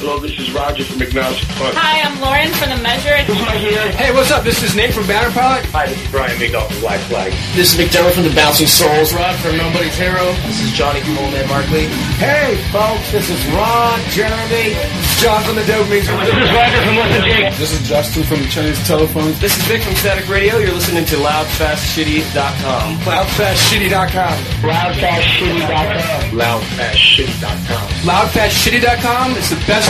Hello, this is Roger from Agnostic Front. Hi, I'm Lauren from The Measure. Hey, what's up? This is Nate from Banner Pilot. Hi, this is Brian Madoff from Black Flag. This is McDermott from the Bouncing Souls. Rod from Nobody's Hero. This is Johnny from Old Man Markley. Hey, folks, this is Ron, Jeremy, John from the Dopamines. This is Roger from Listen Jake. This is Justin from Chinese Telephone. This is Vic from Static Radio. You're listening to LoudFastShitty.com. Loudfastshitty.com. Loudfastshitty.com. Loudfastshitty.com. Loudfastshitty.com is the best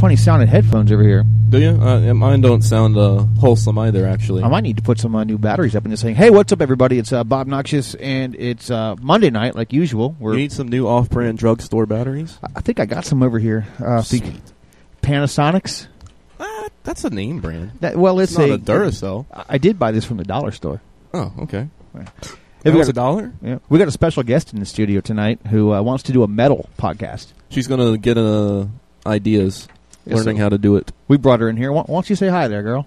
Funny sounding headphones over here. Do you? Uh, mine don't sound uh, wholesome either, actually. I might need to put some uh, new batteries up in this thing. Hey, what's up, everybody? It's uh, Bob Noxious, and it's uh, Monday night, like usual. We're, need some new off-brand drugstore batteries? I I think I got some over here. Uh, Sweet. Panasonics. That's a name brand. That, well, it's, It's not a, a Duracell. I I did buy this from the dollar store. Oh, okay. Hey, It we was got a dollar? Yeah, we got a special guest in the studio tonight who uh, wants to do a metal podcast. She's going to get uh, ideas, learning so- how to do it. We brought her in here. Why, why don't you say hi there, girl?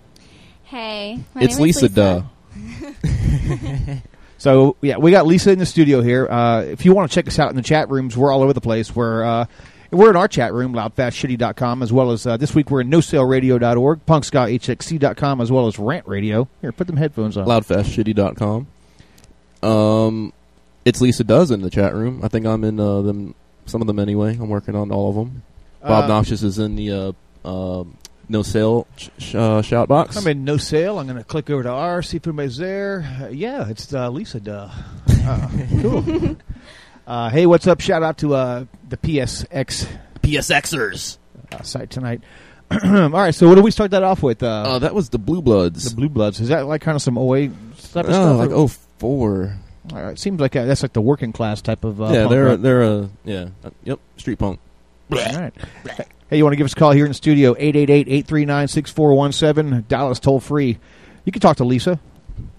Hey, my it's name is Lisa, duh. So yeah, we got Lisa in the studio here. Uh, if you want to check us out in the chat rooms, we're all over the place. We're uh, we're in our chat room, loudfastshitty.com, as well as uh, this week we're in nosaleradio.org, punkscahxc.com, as well as Rant Radio. Here, put them headphones on. Loudfastshitty.com. Um, it's Lisa Does in the chat room. I think I'm in uh, them, some of them anyway. I'm working on all of them. Bob Uh, Noxious is in the uh, uh, no sale sh sh uh, shout box. I'm in no sale. I'm going to click over to R, see if anybody's there. Uh, yeah, it's uh, Lisa. Duh. Uh, cool. Uh, hey, what's up? Shout out to uh, the PSX PSXers. uh, site tonight. All right, so what do we start that off with? Uh, Uh, that was the Blue Bloods. the Blue Bloods. Is that like kind of some Oi type of oh, stuff? like oh four. All right, seems like uh, that's like the working class type of. Uh, yeah, punk they're rock. they're uh, yeah, uh, yep, street punk. All right. Hey, you want to give us a call here in the studio? 888-839-6417. Dallas toll free. You can talk to Lisa.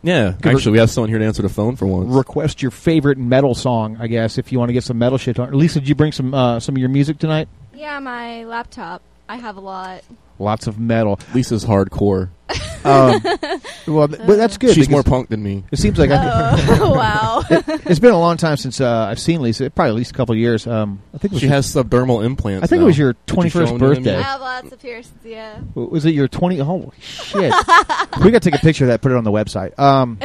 Yeah, her- actually, we have someone here to answer the phone for once. Request your favorite metal song, I guess, if you want to get some metal shit on. Lisa, did you bring some uh, some of your music tonight? Yeah, my laptop. I have a lot. Lots of metal. Lisa's hardcore. Um, well, but that's good. She's more punk than me. It seems like I, Oh, wow. it's been a long time since uh, I've seen Lisa. Probably at least a couple of years. Um, I think it was She your- has subdermal implants. I think it was your Did you 21st show them to birthday. I have lots of piercings, yeah. Was it your 20? Holy shit. we got to take a picture of that, put it on the website. Um,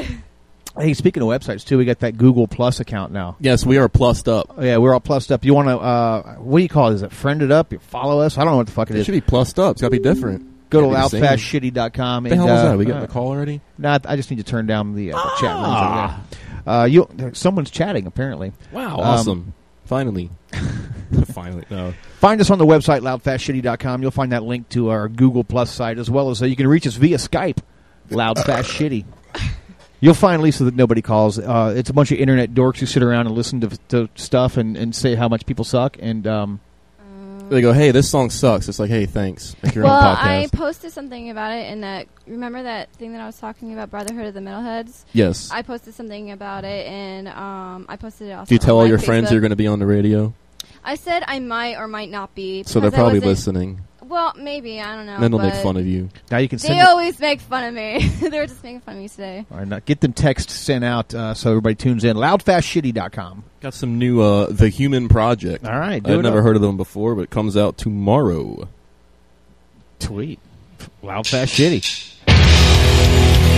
hey, speaking of websites, too, we got that Google Plus account now. Yes, we are plussed up. Oh, yeah, we're all plussed up. You want to, uh, what do you call it? Is it friended up? You follow us? I don't know what the fuck it It is. should be plussed up. It's got to be different. Go to Can't the loudfastshitty.com. The hell was uh, that? We got uh, a call already? Nah, I just need to turn down the uh, the chat room. Ah. Uh, you someone's chatting apparently. Wow, Um, awesome! Finally, finally. No, Find us on the website loudfastshitty.com. You'll find that link to our Google Plus site as well as uh, you can reach us via Skype, loudfastshitty. You'll find Lisa that nobody calls. Uh, it's a bunch of internet dorks who sit around and listen to, to stuff and, and say how much people suck. And um, they go, "Hey, this song sucks." It's like, "Hey, thanks. Make your well, own I posted something about it in that. Remember that thing that I was talking about, Brotherhood of the Metalheads? yes. I posted something about it, and um, I posted it also. Do you tell on all my your friends you're going to be on the radio? I said I might or might not be. So they're probably listening. Well, maybe I don't know. then they'll make fun of you. now you can They send it- always make fun of me. they were just making fun of me today. or not, get them texts sent out uh, so everybody tunes in. Loudfastshitty.com. Got some new uh, The Human Project. All right, I've never up. heard of them before, but it comes out tomorrow. Tweet. Loudfastshitty. Thank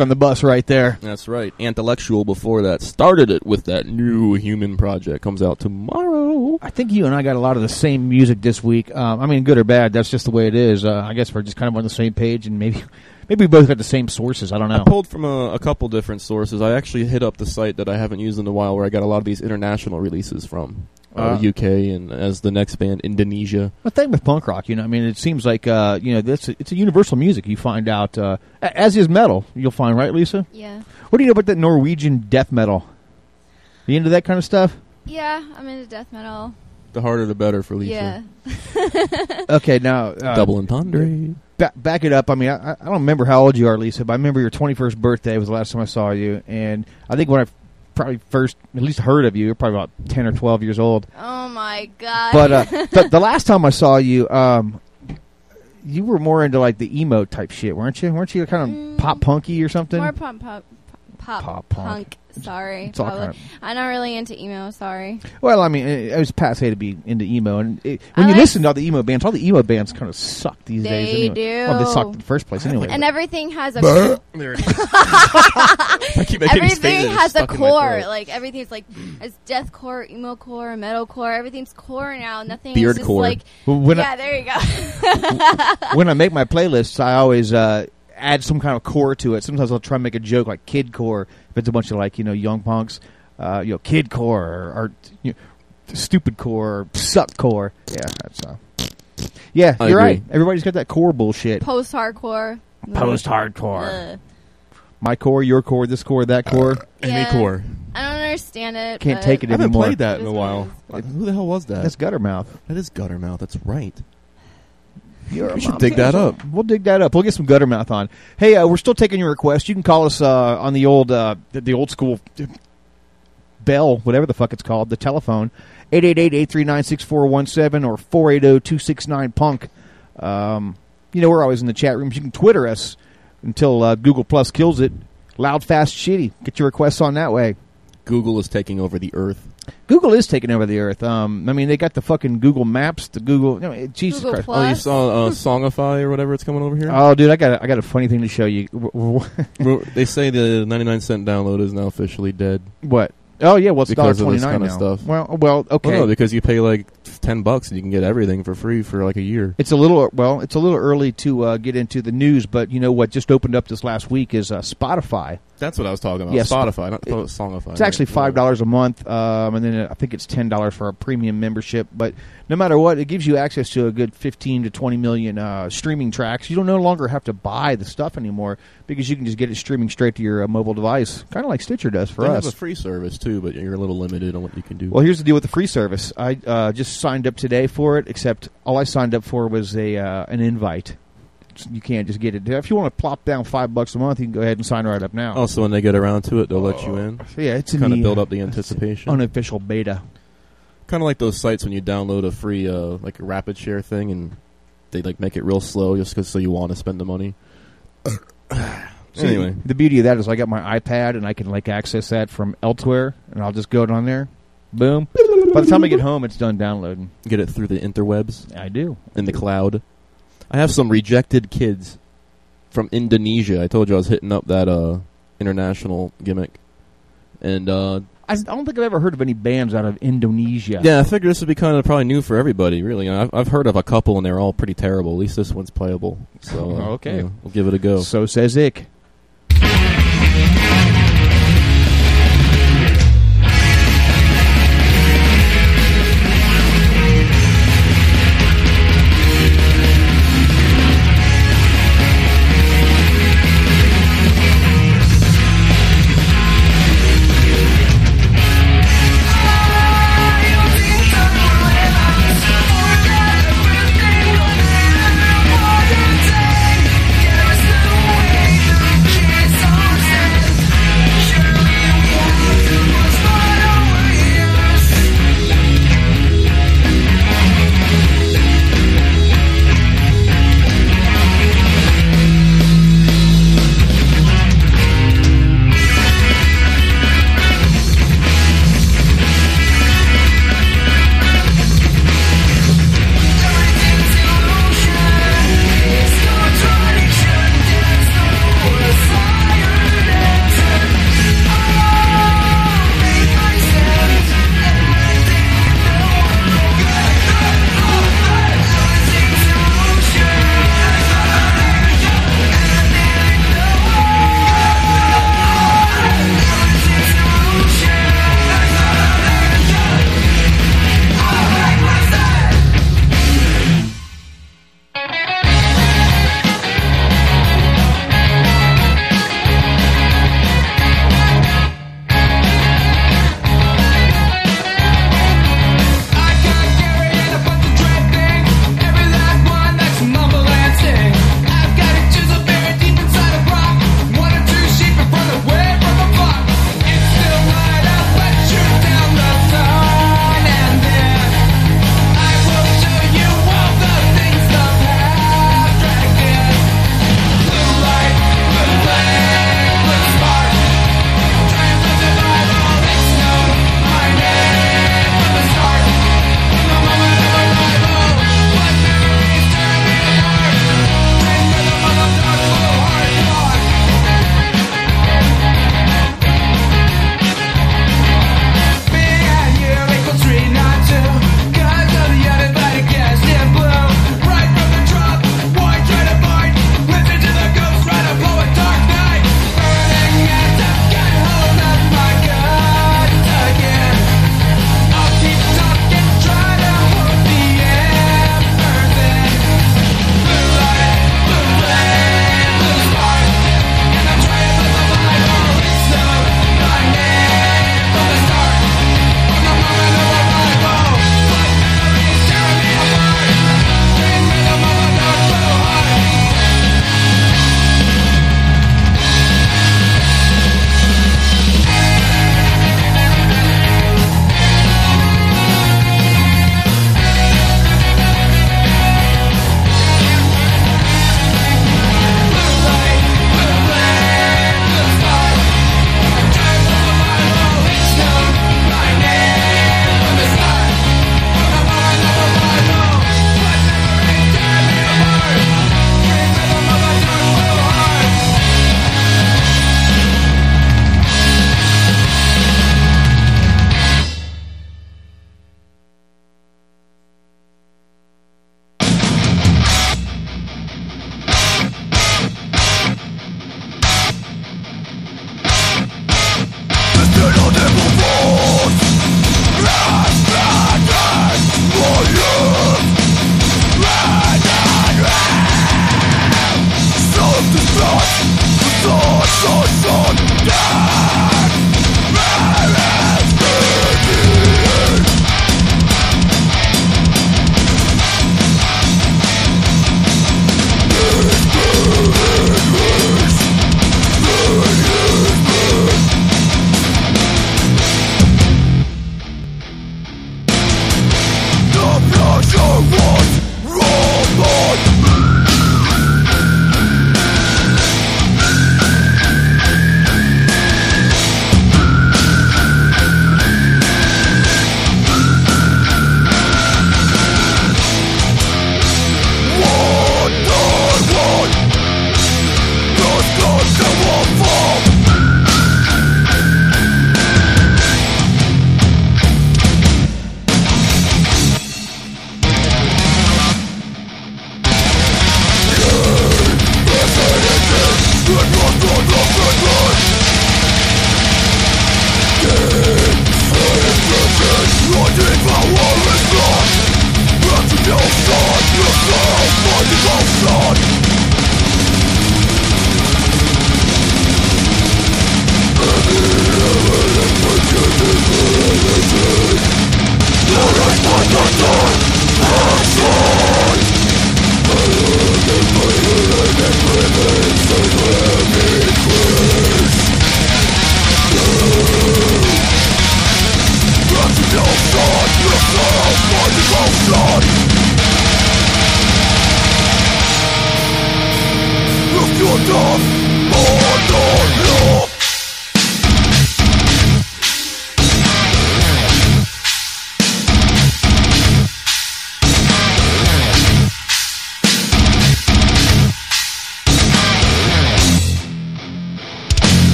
on the bus right there. That's right. Intellectual before that started it with that new human project. Comes out tomorrow. I think you and I got a lot of the same music this week. Um, I mean, good or bad, that's just the way it is. Uh, I guess we're just kind of on the same page, and maybe maybe we both got the same sources. I don't know. I pulled from a, a couple different sources. I actually hit up the site that I haven't used in a while, where I got a lot of these international releases from. Uh, Uh. UK and as the next band, Indonesia. The thing with punk rock, you know, I mean, it seems like uh, you know, this it's a universal music. You find out, uh, as is metal. You'll find, right, Lisa? Yeah. What do you know about that Norwegian death metal? You into that kind of stuff? Yeah, I'm into death metal. The harder the better for Lisa. Yeah. Okay, now uh, Double entendre. ba- back it up. I mean, I, I don't remember how old you are, Lisa, but I remember your 21st birthday was the last time I saw you, and I think when I probably first at least heard of you, you're probably about 10 or 12 years old. Oh my god. But uh, the, the last time I saw you, um, you were more into like the emo type shit, weren't you? Weren't you kind of Mm, pop punky or something? more pop pop pop, Pop punk. punk. Sorry. It's all probably. kind I'm not really into emo. Sorry. Well, I mean, it, it was passe to be into emo, and it, when I you like- listen to all the emo bands, all the emo bands kind of suck these They days. Anyway. do. Well, they suck in the first place anyway. And everything has a There it is. I keep making everything has a stuck in my core. Like everything's like it's deathcore, emo core, metal core. Everything's core now. Nothing Beard is just core. like Well, when yeah. there you go. when I make my playlists, I always uh, add some kind of core to it. Sometimes I'll try and make a joke like kid core if it's a bunch of like you know young punks, uh, you know kid core or, or you know, stupid core, or suck core. Yeah, that's uh, yeah. I you're agree. right. Everybody's got that core bullshit. Post hardcore. Post hardcore. My core, your core, this core, that core. Amy Yeah. Core. I don't understand it. Can't take it I haven't anymore. played that It in a while. Like, Who the hell was that? That's Guttermouth. that is Guttermouth. That's right. You're We should dig that up. We'll dig that up. We'll get some Guttermouth on. Hey, uh, we're still taking your requests. You can call us uh, on the old uh, the, the old school bell, whatever the fuck it's called, the telephone, 888-839-6417 or 480-269-PUNK. Um, you know, we're always in the chat rooms. You can Twitter us until uh, Google Plus kills it. Loud, fast, shitty. Get your requests on that way. Google is taking over the Earth. Google is taking over the earth. Um, I mean, they got the fucking Google Maps, the Google. You know, Jesus Google Christ. Plus. Oh, you saw uh, Songify or whatever it's coming over here. Oh, dude, I got a, I got a funny thing to show you. They say the 99 cent download is now officially dead. what? Oh yeah, well it's Because dollar of this nine kinda now. stuff. Well, well, okay. Well, no, because you pay like 10 bucks and you can get everything for free for like a year. it's a little well, it's a little early to uh, get into the news, but you know what? Just opened up this last week is uh, Spotify. That's what I was talking about. Yes. Spotify, not oh, Songify. It's actually five dollars a month, um, and then I think it's ten dollars for a premium membership. But no matter what, it gives you access to a good fifteen to twenty million uh, streaming tracks. You don't no longer have to buy the stuff anymore because you can just get it streaming straight to your uh, mobile device, kind of like Stitcher does for They us. have a free service too, but you're a little limited on what you can do. Well, here's the deal with the free service. I uh, just signed up today for it, except all I signed up for was a uh, an invite. You can't just get it. If you want to plop down five bucks a month, you can go ahead and sign right up now. also, when they get around to it, they'll let you in. So, yeah, it's Kind of build uh, up the anticipation. unofficial beta. kind of like those sites when you download a free uh, like a rapid share thing and they like make it real slow just 'cause so you want to spend the money. See, anyway, the beauty of that is I got my iPad and I can like access that from elsewhere, and I'll just go on there. Boom. By the time I get home, it's done downloading. get it through the interwebs I do. in the cloud. I have some rejected kids from Indonesia. I told you I was hitting up that uh, international gimmick, and uh, I don't think I've ever heard of any bands out of Indonesia. yeah, I figured this would be kind of probably new for everybody. Really, I've, I've heard of a couple, and they're all pretty terrible. At least this one's playable. So Okay. yeah, we'll give it a go. So says Ick.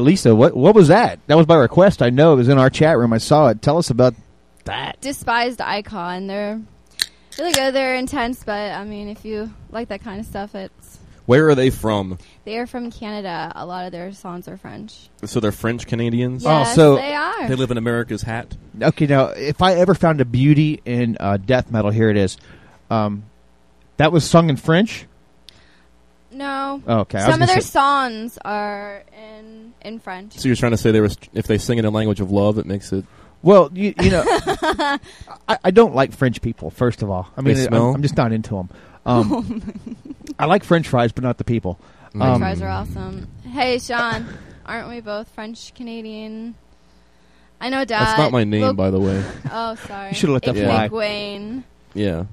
Lisa, what what was that? That was by request. I know it was in our chat room. I saw it. Tell us about that. Despised Icon. They're really good. They're intense, but I mean, if you like that kind of stuff, it's. Where are they from? They are from Canada. A lot of their songs are French. So they're French Canadians. Oh, Yes, so- they are. They live in America's hat. Okay, now if I ever found a beauty in uh, death metal, here it is. Um, that was sung in French. no. Oh, okay, Some of their say- songs are in in French. So you're trying to say they were if they sing in a language of love, it makes it. Well, you, you know, I, I don't like French people. First of all, I mean, They I'm. I'm just not into them. Um, I like French fries, but not the people. French Um, fries are awesome. Hey, Sean, aren't we both French Canadian? I know, Dad. That's not my name, Look- by the way. Oh, sorry. You should've let that It's fly. McWayne. Yeah.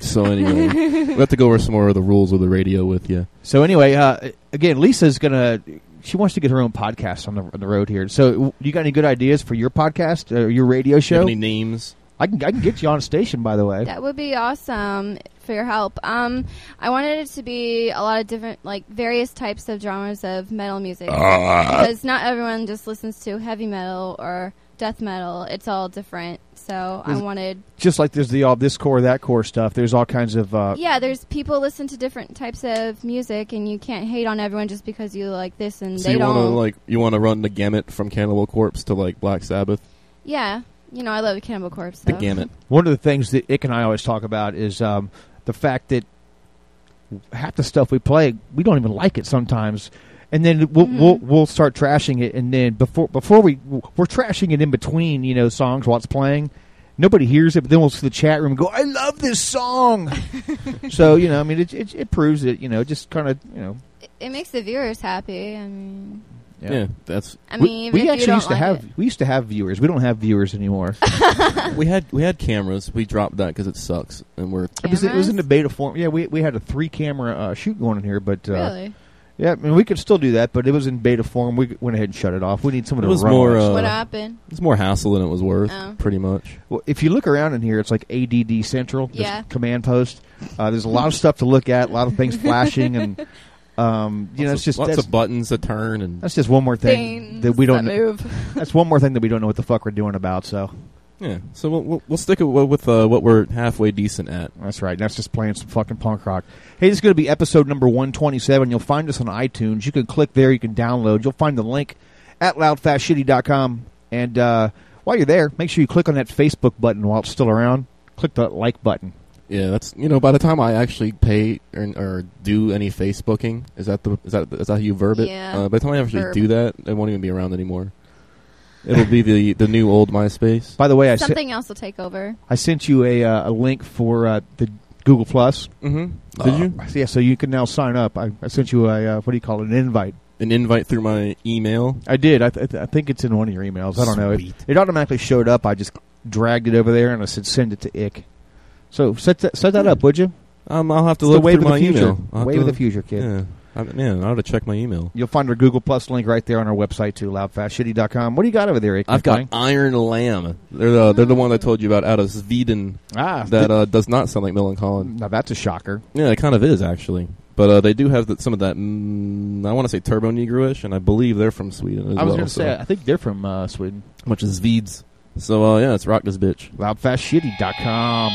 So anyway, we have to go over some more of the rules of the radio with you. So anyway, uh, again, Lisa's gonna. She wants to get her own podcast on the on the road here. So, you got any good ideas for your podcast or your radio Do you show? any names? I can I can get you on a station, by the way. That would be awesome for your help. Um, I wanted it to be a lot of different, like various types of genres of metal music because not everyone just listens to heavy metal or death metal. It's all different. So I wanted, Just like there's the all this core that core stuff. There's all kinds of. Uh, yeah. There's people listen to different types of music, and you can't hate on everyone just because you like this and So they you want to don't. like you want to run the gamut from Cannibal Corpse to like Black Sabbath, yeah, you know, I love Cannibal Corpse. the gamut. One of the things that Ick and I always talk about is um, the fact that half the stuff we play, we don't even like it sometimes, and then we'll Mhm. we'll, we'll start trashing it, and then before before we we're trashing it in between, you know, songs while it's playing. Nobody hears it, but then we'll see the chat room and go, "I love this song." so you know, I mean, it it, it proves that you know, just kind of you know, It, it makes the viewers happy. I mean, Yeah, that's I mean, even we if you actually don't used to like have it. we used to have viewers. We don't have viewers anymore. we had we had cameras. We dropped that because it sucks, and we're It was, it was in the beta form. Yeah, we we had a three camera uh, shoot going in here, but uh, really. Yeah, I mean we could still do that, but it was in beta form. We went ahead and shut it off. We need someone It to was run more, all uh, what happened? it's more hassle than it was worth, Oh. pretty much. Well, if you look around in here, it's like ADD Central, this Yeah. command post. Uh, there's a lot of stuff to look at, a lot of things flashing, and um, you know, Lots it's just lots that's, of buttons to turn, and that's just one more thing Things that we don't. that move. That's one more thing that we don't know what the fuck we're doing about. So yeah. So we'll we'll, we'll stick it with with, uh, what we're halfway decent at. That's right. That's just playing some fucking punk rock. Hey, this is going to be episode number 127. You'll find us on iTunes. You can click there. You can download. You'll find the link at loudfastshitty.com. And uh, while you're there, make sure you click on that Facebook button while it's still around. Click the like button. Yeah, that's you know. By the time I actually pay or, or do any Facebooking, is that the is that is that how you verb it? Yeah. Uh, by the time I actually Verb. do that, it won't even be around anymore. It'll be the the new old MySpace. By the way, I, Something else will take over. I sent you a, uh, a link for uh, the Google Plus. Mm-hmm. Did you? Yeah, so you can now sign up. I, I sent you a uh, what do you call it? An invite. An invite through my email. I did. I, th- I think it's in one of your emails. I don't know. It, it automatically showed up. I just dragged it over there and I said send it to Ick. So set that set that up, would you? Um, I'll have to It's the look wave through of my the future. email. Wave to- of the future, kid. Yeah, I, man, I ought to check my email. You'll find our Google Plus link right there on our website too, loudfastshitty.com. What do you got over there, Ick? I've got Iron Lamb. They're the they're the one I told you about out of Sweden. ah That uh, does not sound like Millencolin. now that's a shocker. Yeah, it kind of is actually. But uh, they do have the, some of that. Mm, I want to say Turbonegro-ish, and I believe they're from Sweden as I was well. going to so- say I think they're from uh, Sweden. which is Swedes. So uh, yeah, it's rock this bitch. Loudfastshitty.com.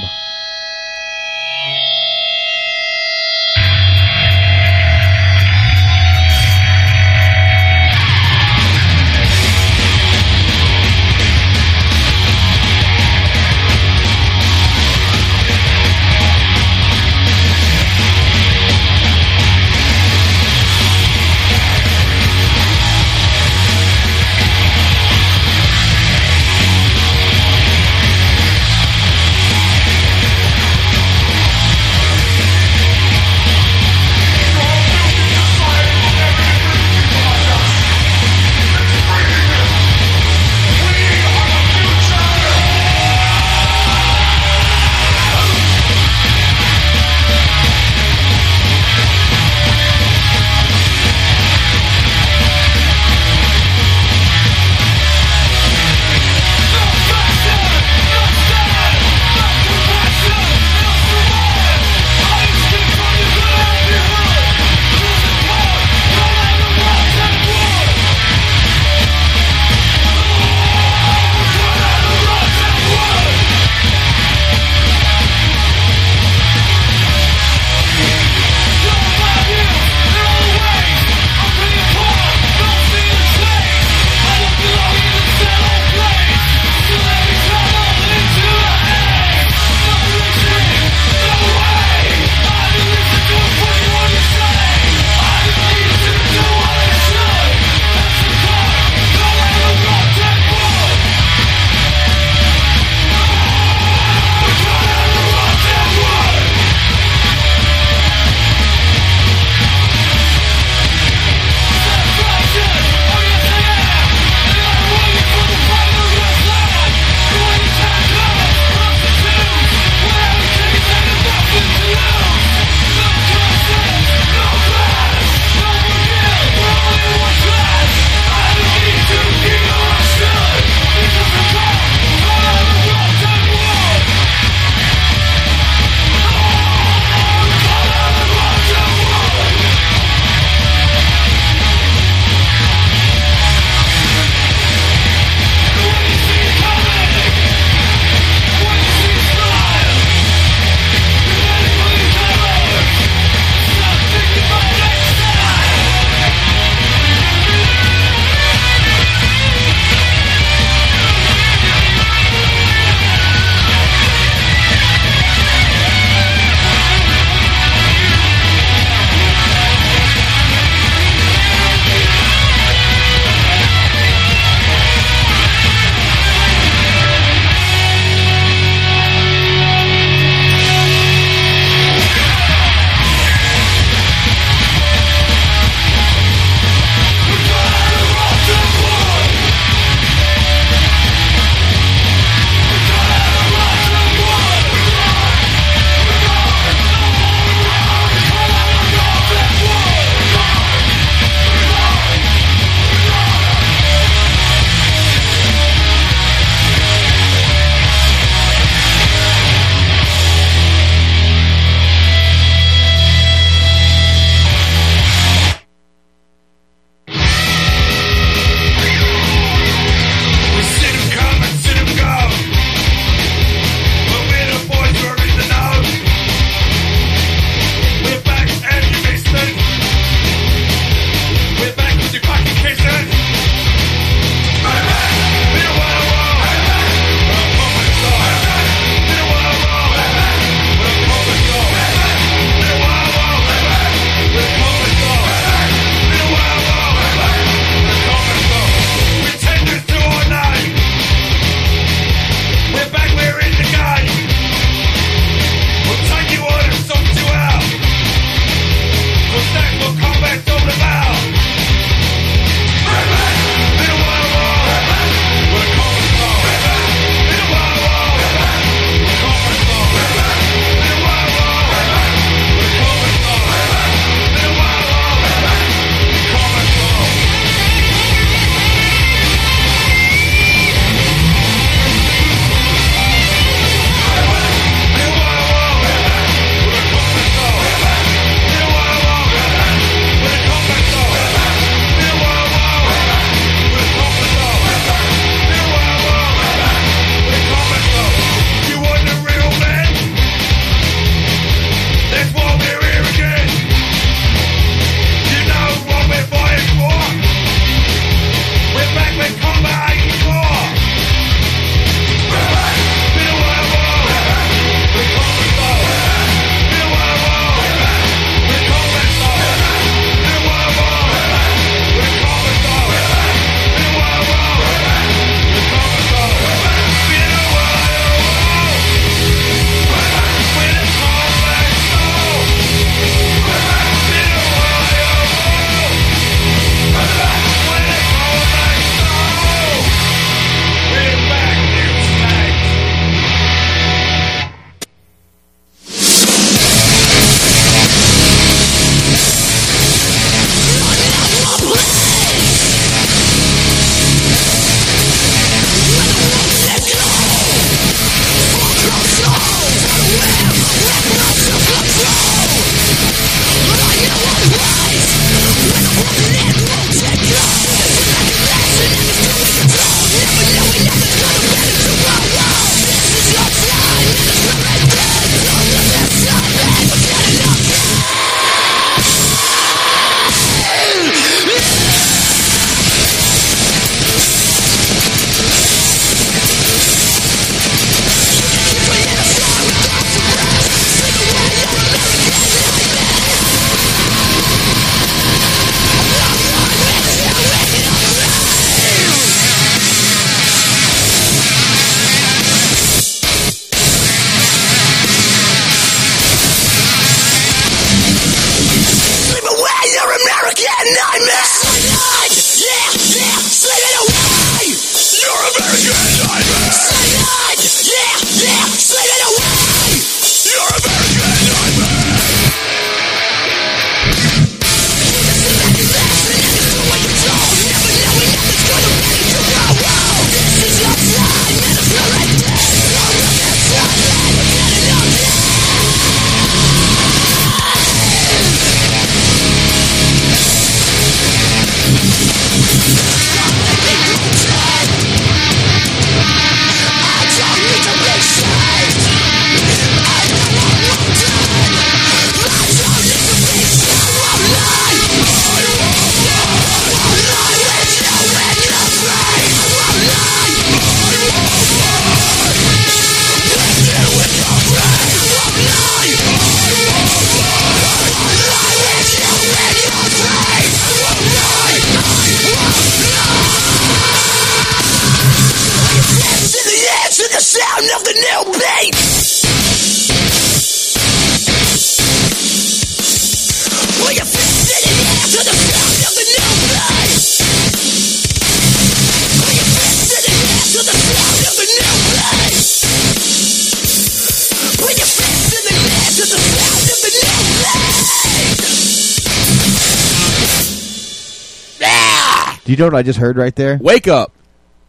you know what I just heard right there? Wake up!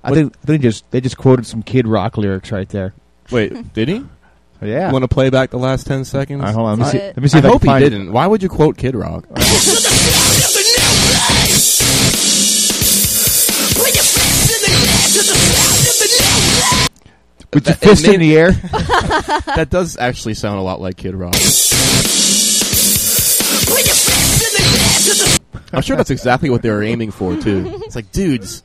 I think I think just they just quoted some Kid Rock lyrics right there. Wait, did he? Yeah. Want to play back the last ten seconds? All right, hold on. Let me see. Let me see I if I hope can he find it. didn't. Why would you quote Kid Rock? to the sound of the new beat. Put your fist in the air to the sound of the new beat. With your That- fist in the air. that does actually sound a lot like Kid Rock. Put your fist in the air to the I'm sure that's exactly what they were aiming for too. It's like, dudes,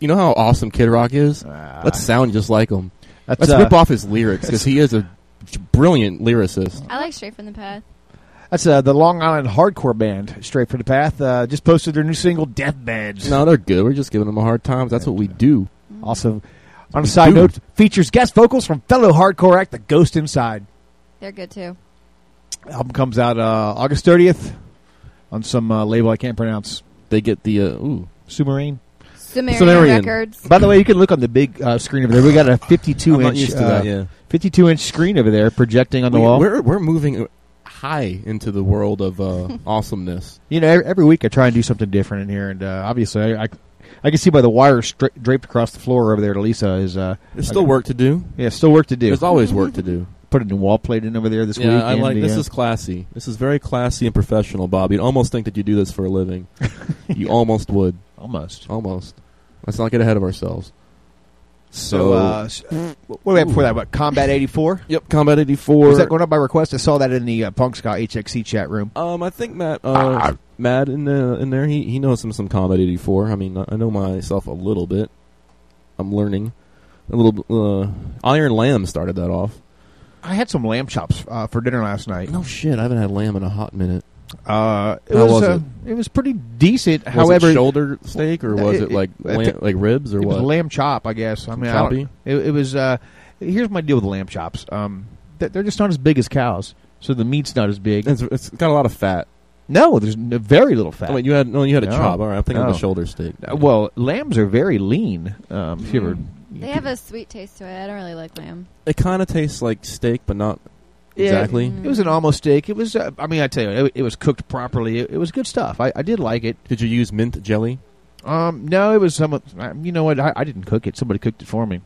you know how awesome Kid Rock is? Let's sound just like him. That's, Let's uh, rip off his lyrics because he is a brilliant lyricist. I like Stray from the Path. That's uh, the Long Island hardcore band, Stray from the Path. Uh, just posted their new single, Deathbeds. No, they're good. We're just giving them a hard time. That's what we do. Also, on a side do. note, features guest vocals from fellow hardcore act The Ghost Inside. They're good too. Album comes out uh, August 30th on some uh, label I can't pronounce. They get the uh, ooh. Sumerian. Sumerian, Sumerian. Records. By the way, you can look on the big uh, screen over there. We got a 52 inch, uh, that. Yeah, 52 inch screen over there projecting on the wall. we're we're moving high into the world of uh, awesomeness. You know, every, every week I try and do something different in here, and uh, obviously I, I, I can see by the wire draped across the floor over there. to Lisa is uh, There's still work to do. yeah, still work to do. There's always work to do. Put a new wall plate in over there this Yeah, week. I like the, this. uh, Is classy. This is very classy and professional, Bob. You'd almost think that you do this for a living. you almost would. almost. Almost. Let's not get ahead of ourselves. So, So, uh, what do we have before that? What Combat 84? yep, Combat 84. Was that going up by request? I saw that in the uh, Punk Scott HXC chat room. Um, I think Matt, uh, Matt in uh, in there, he he knows some some Combat '84. I mean, I I know myself a little bit. I'm learning a little. Uh, Iron Lamb started that off. I had some lamb chops uh, for dinner last night. No shit, I haven't had lamb in a hot minute. Uh, it How was, was uh, it? was pretty decent. Was However, it shoulder steak or was It- it, like it- I like ribs or it was what? lamb chop, I guess. I mean, I Choppy? it, it was. Uh, here's my deal with lamb chops. Um, they're they're just not as big as cows, so the meat's not as big. It's, it's got a lot of fat. No, there's very little fat. Oh, wait, you had no, you had a No. chop. All right, I'm thinking of No. the shoulder steak. Uh, well, lambs are very lean. Um, if you ever, They have a sweet taste to it. I don't really like lamb. It kind of tastes like steak, but not Yeah. exactly. It was an almost steak. It was. Uh, I mean, I tell you, it, it was cooked properly. It, it was good stuff. I, I did like it. Did you use mint jelly? Um, no, it was some. uh, You know what? I, I didn't cook it. Somebody cooked it for me.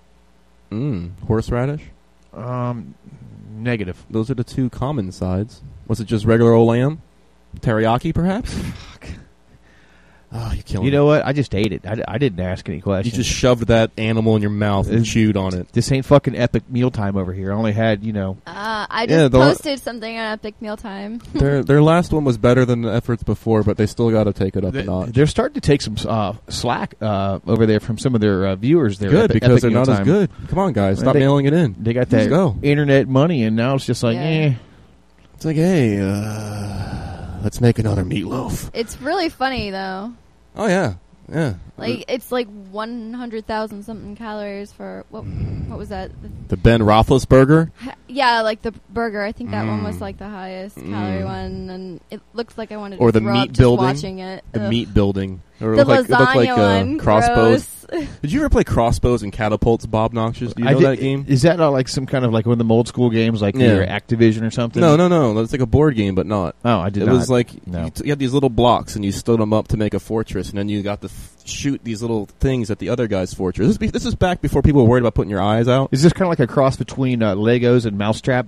Mm, horseradish. Um, negative. Those are the two common sides. Was it just regular old lamb? Teriyaki, perhaps? Oh, you're killing You me. know what? I just ate it. I, I didn't ask any questions. You just shoved that animal in your mouth and chewed on it. this ain't fucking epic mealtime over here. I only had you know. Uh, I Yeah, just the- posted something on Epic Mealtime. their their last one was better than the efforts before, but they still got to take it up a They, notch. they're starting to take some uh, slack uh, over there from some of their uh, viewers. There, Good Epic- because Epic they're not as Mealtime. good. Come on, guys, stop they- mailing it in. They got Let's that go. internet money, and now it's just like, Yeah. eh. It's like, hey, uh, let's make another meatloaf. it's really funny though. Oh yeah, yeah. Like it's like one hundred thousand something calories for what? What was that? the Ben Roethlisberger. Yeah, like the burger. I think that one was Mm. like the highest calorie Mm. one, and it looks like I wanted Or to the throw meat up just building. watching it. The Ugh. meat building. Or it The looked like, it looked like lasagna uh, one. crossbows. gross. Did you ever play crossbows and catapults, Bob Noxious? Do you I know did- that game? Is that not like some kind of like one of the old school games, like Yeah. Activision or something? No, no, no. It's like a board game, but not. Oh, I did it not. was like No. you, you had these little blocks and you stood them up to make a fortress, and then you got to f- shoot these little things at the other guy's fortress. This, is be- this is back before people were worried about putting your eyes out. Is this kind of like a cross between uh, Legos and Mousetrap?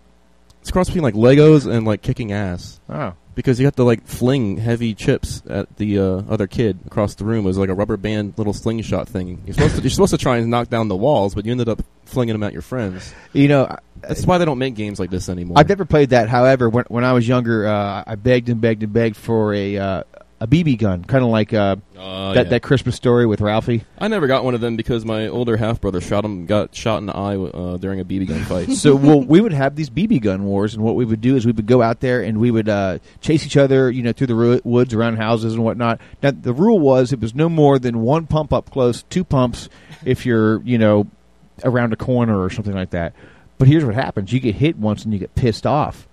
It's cross between like Legos and like kicking ass Oh, because you have to like fling heavy chips at the uh, other kid across the room. It was like a rubber band little slingshot thing. You're supposed to you're supposed to try and knock down the walls, but you ended up flinging them at your friends. you know, That's why they don't make games like this anymore. I've never played that. However, when when I was younger, uh, I begged and begged and begged for a uh, a BB gun, kind of like uh, Uh, that yeah. that Christmas story with Ralphie. I never got one of them because my older half brother shot him got shot in the eye uh, during a BB gun fight. so well, we would have these BB gun wars, and what we would do is we would go out there and we would uh, chase each other, you know, through the woods around houses and whatnot. Now the rule was it was no more than one pump up close, two pumps if you're, you know, around a corner or something like that. But here's what happens: you get hit once and you get pissed off,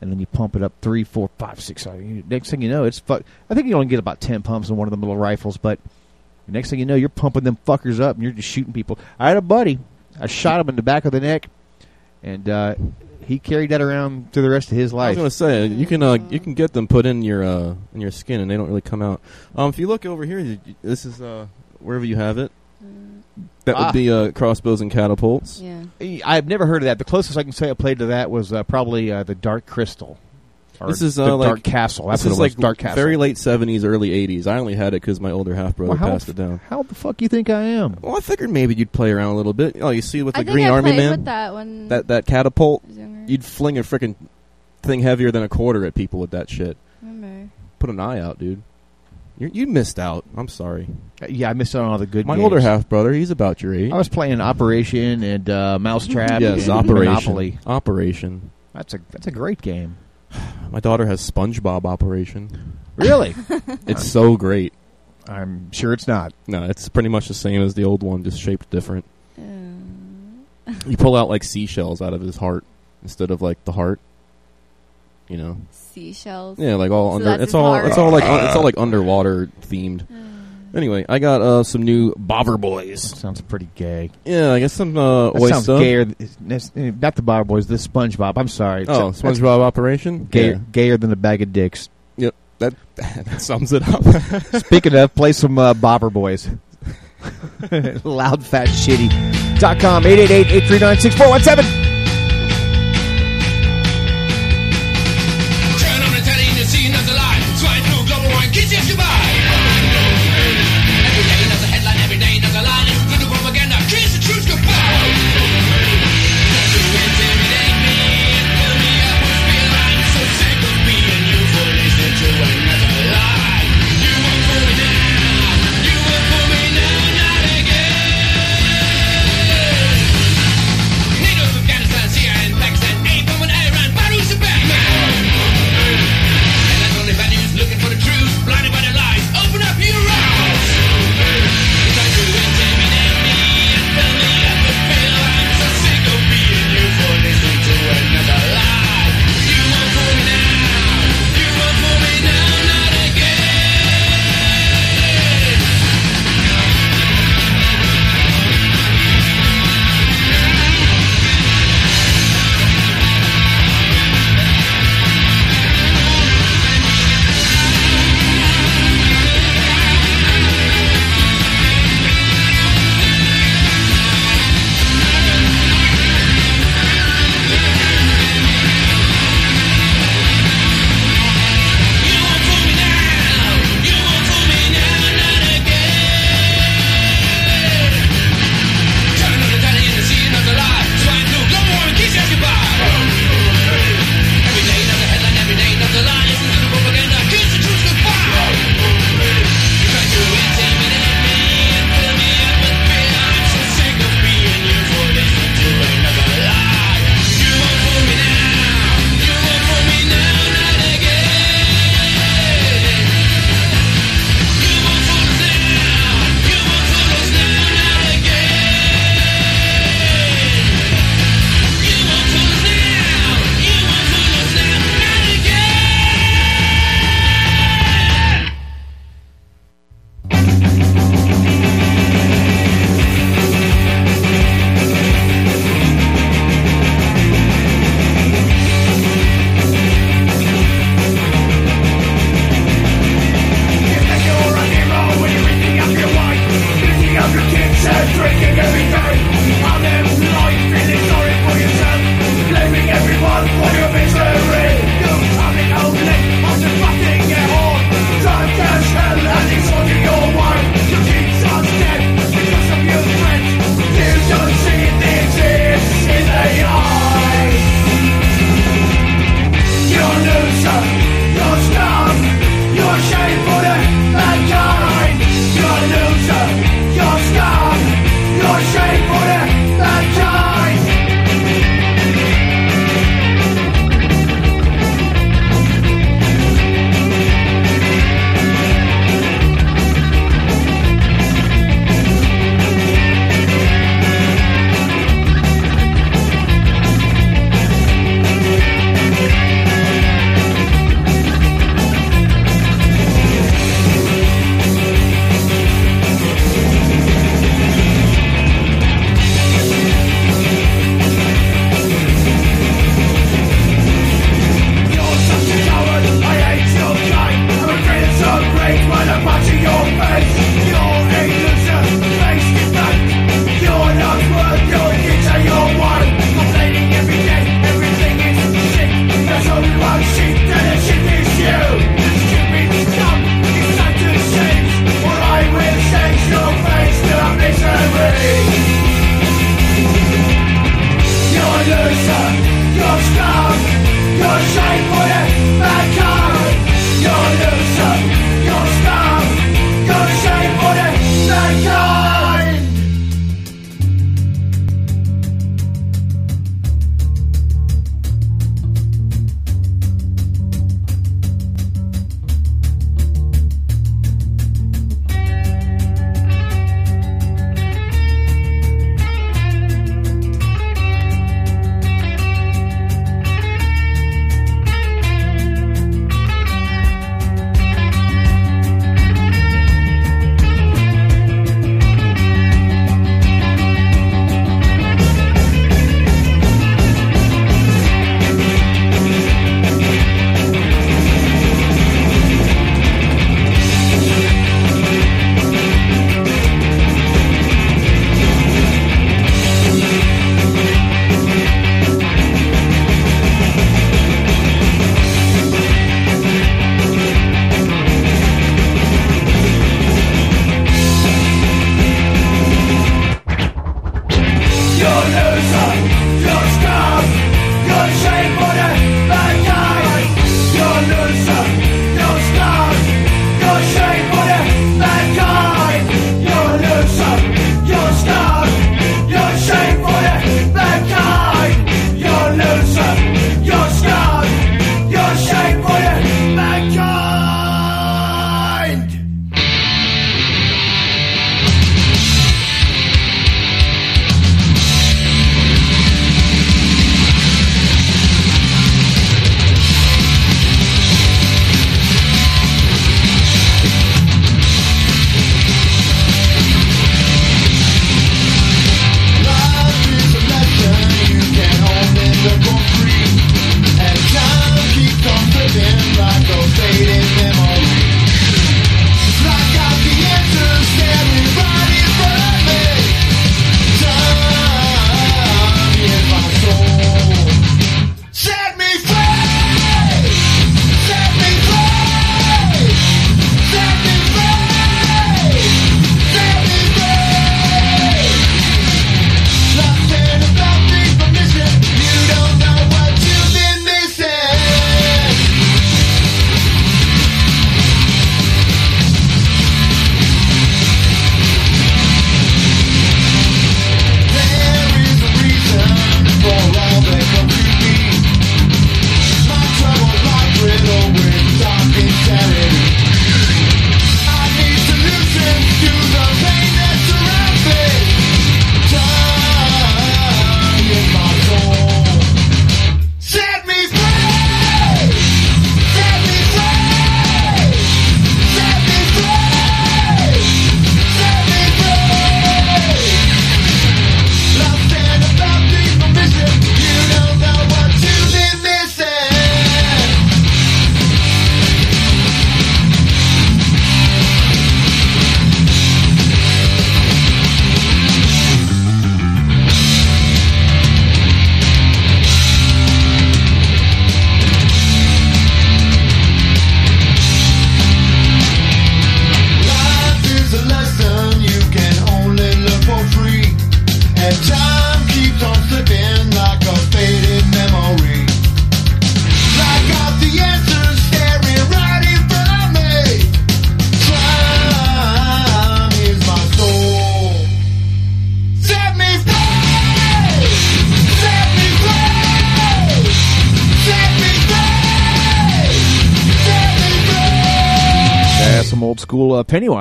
and then you pump it up three, four, five, six. Next thing you know, it's fuck. I think you only get about ten pumps in one of them little rifles, but next thing you know, you're pumping them fuckers up and you're just shooting people. I had a buddy. I shot him in the back of the neck, and uh, he carried that around through the rest of his life. I was gonna say you can uh, you can get them put in your uh, in your skin and they don't really come out. Um, if you look over here, this is uh, wherever you have it. That Ah. would be uh, crossbows and catapults. Yeah. I've never heard of that. The closest I can say I played to that was uh, probably uh, the Dark Crystal. Or This is the uh, like Dark Castle. That's this what is it was. like Dark Castle. very late seventies, early eighties. I only had it because my older half brother Well, passed it down. How the fuck you think I am? Well, I figured maybe you'd play around a little bit. Oh, you see with the I think Green I Army man, with that when that that catapult, younger. you'd fling a freaking thing heavier than a quarter at people with that shit. Remember. Put an eye out, dude. You you missed out. I'm sorry. Uh, Yeah, I missed out on all the good. My games. older half brother, he's about your age. I was playing Operation and uh, Mousetrap. yes, and Operation. Monopoly. Operation. That's a that's a great game. My daughter has SpongeBob Operation. Really? It's so great. I'm sure it's not. No, it's pretty much the same as the old one, just shaped different. Um, You pull out like seashells out of his heart instead of like the heart you know seashells. Yeah, like all So under. that's It's all. It's all like. Uh. It's all like underwater themed. Hmm. Anyway, I got uh, some new Bobber Boys. Sounds pretty gay. Yeah, I guess some uh, That sounds stuff. gayer. Eh, not the Bobber Boys, the SpongeBob. I'm sorry. Oh, SpongeBob Operation. Gayer, Yeah. gayer than a bag of dicks. Yep. That, that sums it up. Speaking of, play some uh, Bobber Boys. Loud, fat, shitty. Dot com, 888 839 6417.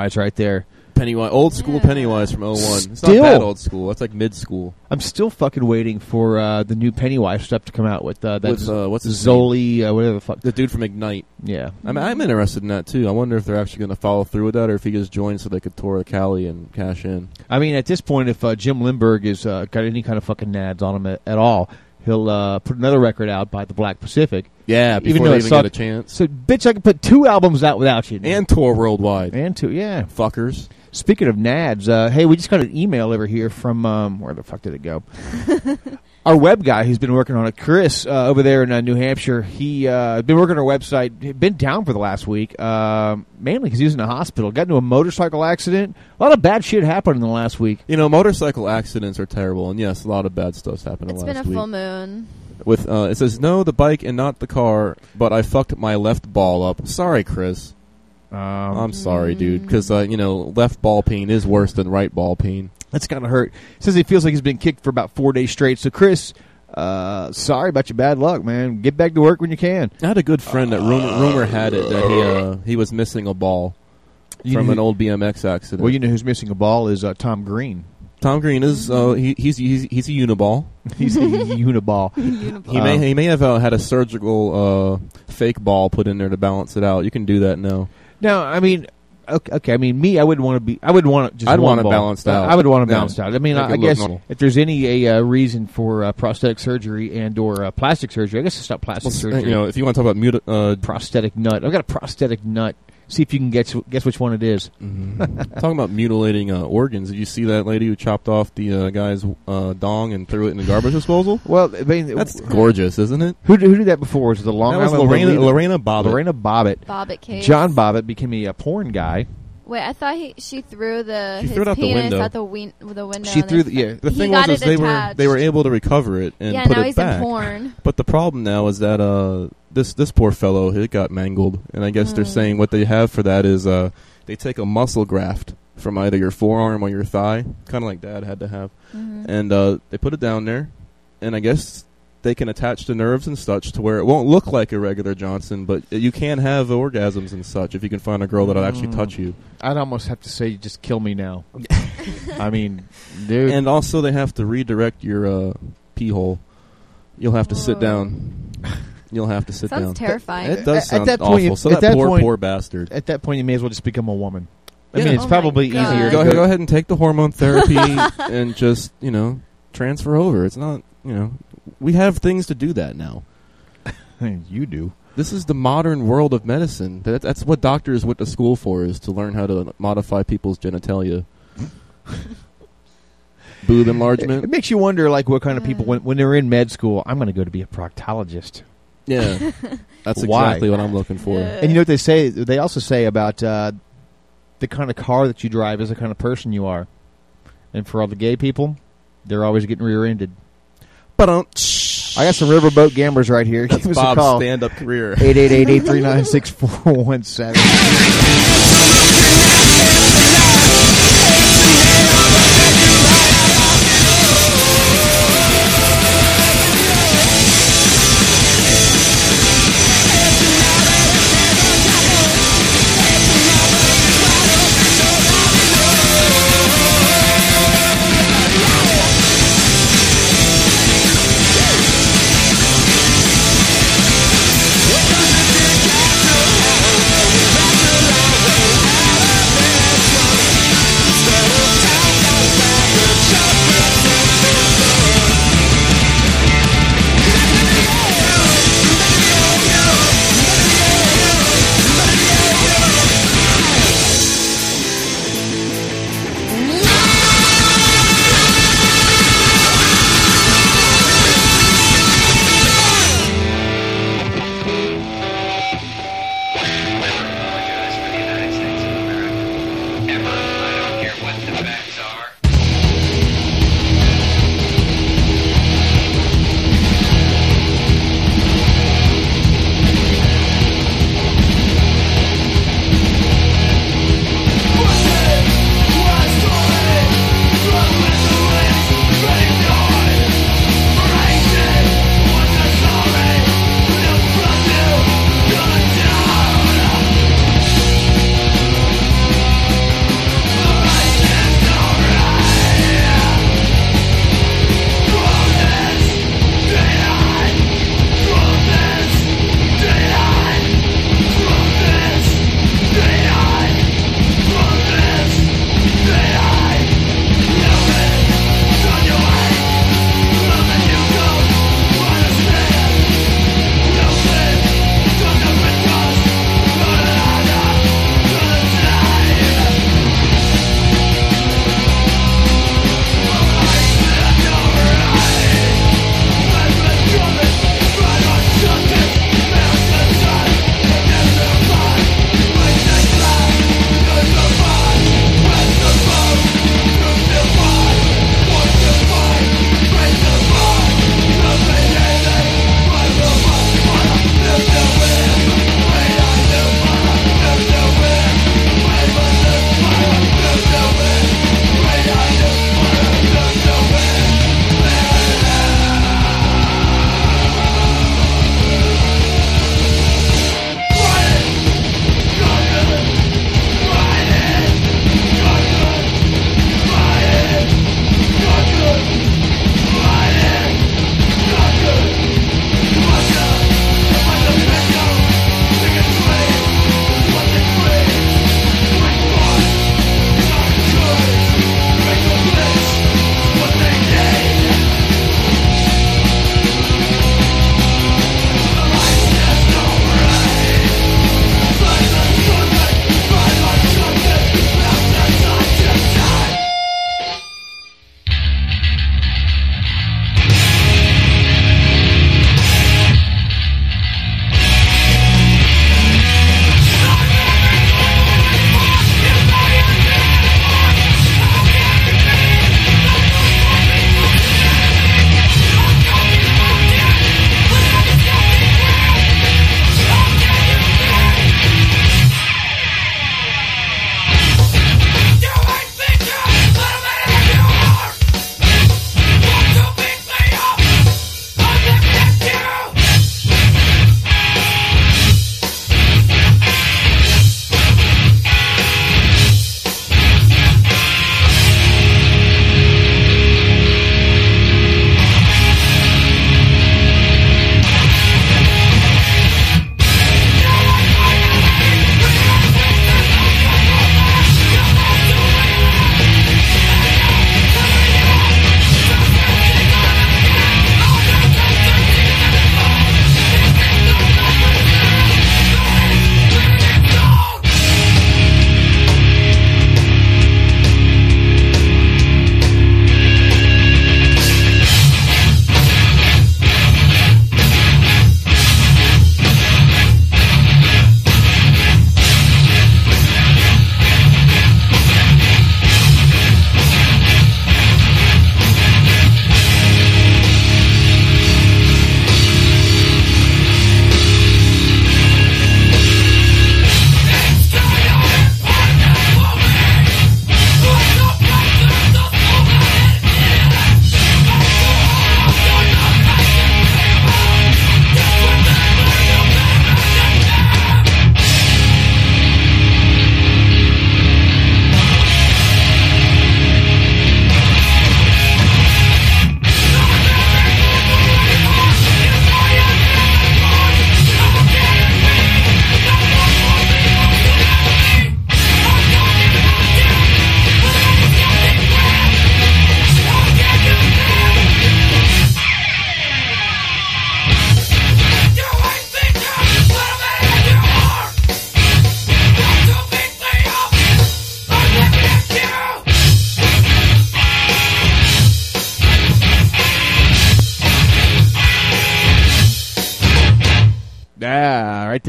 Pennywise right there. Pennywise, old school Pennywise from 01. It's Still. not bad old school. That's like mid school. I'm still fucking waiting for uh, the new Pennywise stuff to come out with uh, that With, uh, what's his Zoli, uh, whatever the fuck. The dude from Ignite. Yeah. I'm, I'm interested in that too. I wonder if they're actually going to follow through with that, or if he just joined so they could tour the Cali and cash in. I mean, at this point, if uh, Jim Lindberg has uh, got any kind of fucking nads on him at, at all, he'll uh, put another record out by the Black Pacific. Yeah, before though they it even get a chance. So, bitch, I can put two albums out without you. And tour worldwide. And two, yeah. Fuckers. Speaking of nads, uh, hey, we just got an email over here from um, where the fuck did it go? our web guy who's been working on it, Chris, uh, over there in uh, New Hampshire. He uh, been working on our website. Been down for the last week, uh, mainly because he was in the hospital. Got into a motorcycle accident. A lot of bad shit happened in the last week. You know, motorcycle accidents are terrible, and yes, a lot of bad stuff's happened It's last been a week. full moon. With uh, it says no, the bike and not the car, but I fucked my left ball up. Sorry, Chris. Um, I'm sorry, dude, because uh, you know left ball pain is worse than right ball pain. That's kind of hurt. Says he feels like he's been kicked for about four days straight. So, Chris, uh, sorry about your bad luck, man. Get back to work when you can. I had a good friend that rumor, rumor had it that he uh, he was missing a ball You from know an old BMX accident. Well, you know who's missing a ball is uh, Tom Green. Tom Green is uh, he, he's he's he's a uniball. He's a uniball. He may he may have uh, had a surgical uh, fake ball put in there to balance it out. You can do that now. No, I mean, okay, okay, I mean, me, I wouldn't want to be. I wouldn't want to just. I'd want it ball. balanced out. I would want it Yeah. balanced out. I mean, Make I, I guess normal. if there's any a uh, reason for uh, prosthetic surgery and or uh, plastic surgery, I guess it's not plastic Well, surgery. you know, if you want to talk about muti- uh, prosthetic nut. I've got a prosthetic nut. See if you can guess guess which one it is. talking about mutilating uh, organs, did you see that lady who chopped off the uh, guy's uh, dong and threw it in the garbage disposal? Well, I mean, That's gorgeous, isn't it? Who, who did that before? Was it the Long That was Island Lorena- Lorena Bobbitt. Lorena Bobbitt. Bobbitt case. John Bobbitt became a uh, porn guy. Wait, I thought he, she threw the She his threw it out the penis window. out the, win- the window. She and threw the- yeah. The he thing got was, is it they were they were able to recover it and yeah, put now it he's back. in porn. But the problem now is that uh, this this poor fellow it got mangled, and I guess they're Mm. saying what they have for that is uh, they take a muscle graft from either your forearm or your thigh, kind of like Dad had to have, Mhm. and uh, they put it down there, and I guess they can attach the nerves and such to where it won't look like a regular Johnson, but you can have orgasms and such if you can find a girl that'll actually touch you. I'd almost have to say, just kill me now. I mean, dude. And also, they have to redirect your uh, pee hole. You'll have to sit down. You'll have to sit Sounds down. terrifying. It At- does at sound that point, awful. you- so that, that poor, point- poor bastard. at that point, you may as well just become a woman. I Yeah. mean, it's Oh probably easier. Go to go ahead and take the hormone therapy and just you know transfer over. It's not you know we have things to do that now. you do. This is the modern world of medicine. That, that's what doctors went to school for is to learn how to modify people's genitalia. Boob enlargement. It, enlargement. makes you wonder, like, what kind of people when when they're in med school. I'm going to go to be a proctologist. Yeah, that's Why? exactly what I'm looking for. Yeah. And you know what they say? They also say about uh, the kind of car that you drive is the kind of person you are. And for all the gay people, they're always getting rear-ended. I got some riverboat gamblers right here. That's Give us Bob's a call. stand-up career. 888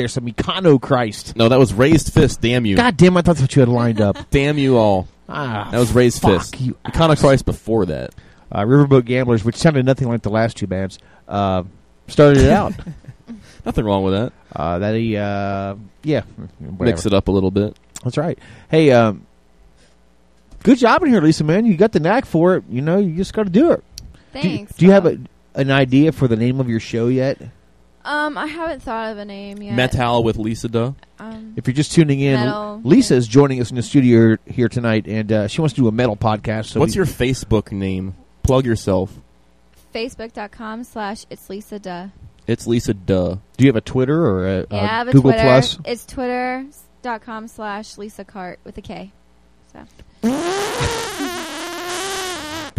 there's some Econochrist. No, that was Raised Fist, damn you. God damn, I thought that's what you had lined up. damn you all. Ah, that was Raised Fist. You Econochrist before that. Uh, Riverboat Gamblers, which sounded nothing like the last two bands, uh, started it out. nothing wrong with that. Uh, that he, uh, yeah. Whatever. Mix it up a little bit. That's right. Hey, um, good job in here, Lisa, man. You got the knack for it. You know, you just got to do it. Thanks. Do, do you have a, an idea for the name of your show yet? Um, I haven't thought of a name yet. Metal with Lisa Duh. Um, If you're just tuning in, Metal. Lisa is joining us in the studio here tonight, and uh, she wants to do a metal podcast. So What's your Facebook name? Plug yourself. Facebook.com slash It's Lisa Duh. It's Lisa Duh. Do you have a Twitter or a, Yeah, a I have a Google Twitter. Plus? It's Twitter.com slash Lisa Cart with a K. So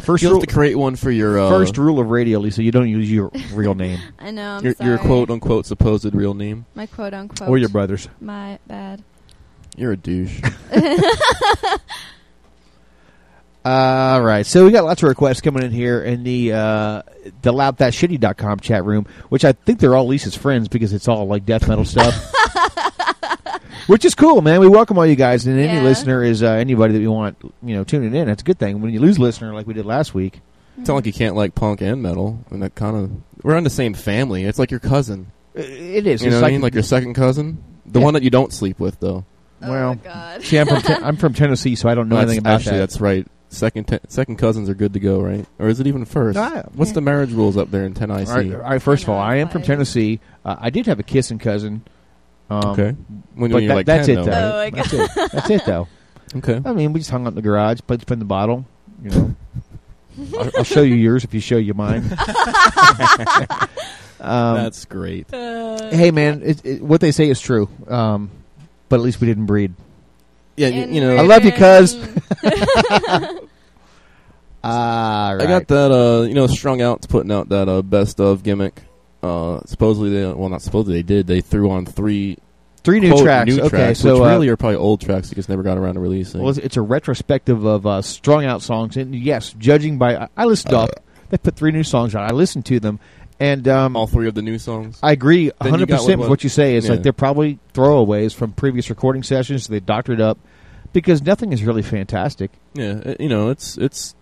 First You rule, have to create one for your uh, first rule of radio, Lisa. You don't use your real name I know. I'm your, sorry. your quote unquote supposed real name. My quote unquote. or your brother's. My bad. You're a douche. All right, so we got lots of requests coming in here in the uh, the loudfastshitty.com chat room, which I think they're all Lisa's friends because it's all like death metal stuff. Which is cool, man. We welcome all you guys, and any Yeah. listener is uh, anybody that we want, you know, tuning in. That's a good thing. When you lose a listener like we did last week, it's not like you can't like punk and metal, and that kind of we're in the same family. It's like your cousin. it is. You It's know what I mean? Like your second cousin, the Yeah. one that you don't sleep with, though. well, oh God. see, I'm from Ten- I'm from Tennessee, so I don't know No, anything about actually, that. that's right. Second te- second cousins are good to go, right? Or is it even first? Ah, What's the marriage rules up there in Tennessee? All right, all right, first of all, I am from Tennessee. Uh, I did have a kissing cousin. Um, okay. When, but when you're that- like that's 10, it, though, though. Oh, my That's it. That's it, though. Okay. I mean, we just hung out in the garage, played spin the bottle. You know, I'll, I'll show you yours if you show you mine. um, That's great. hey, man, it, it, what they say is true. Um, but at least we didn't breed. Yeah, you, you know, I love you, cuz. Right. I got that. Uh, you know, strung out's putting out that uh, best of gimmick. Uh, supposedly, they well, not supposedly they did. They threw on three three new quote, tracks. New okay, tracks, so which uh, really are probably old tracks. Because never got around to releasing. well, it's, it's a retrospective of uh, strung out songs, and yes, judging by I, I listened to all, they put three new songs out. I listened to them, and um, all three of the new songs. I agree hundred percent with what you say. It's Yeah. like they're probably throwaways from previous recording sessions. They doctored up because nothing is really fantastic. Yeah, uh, you know, it's it's.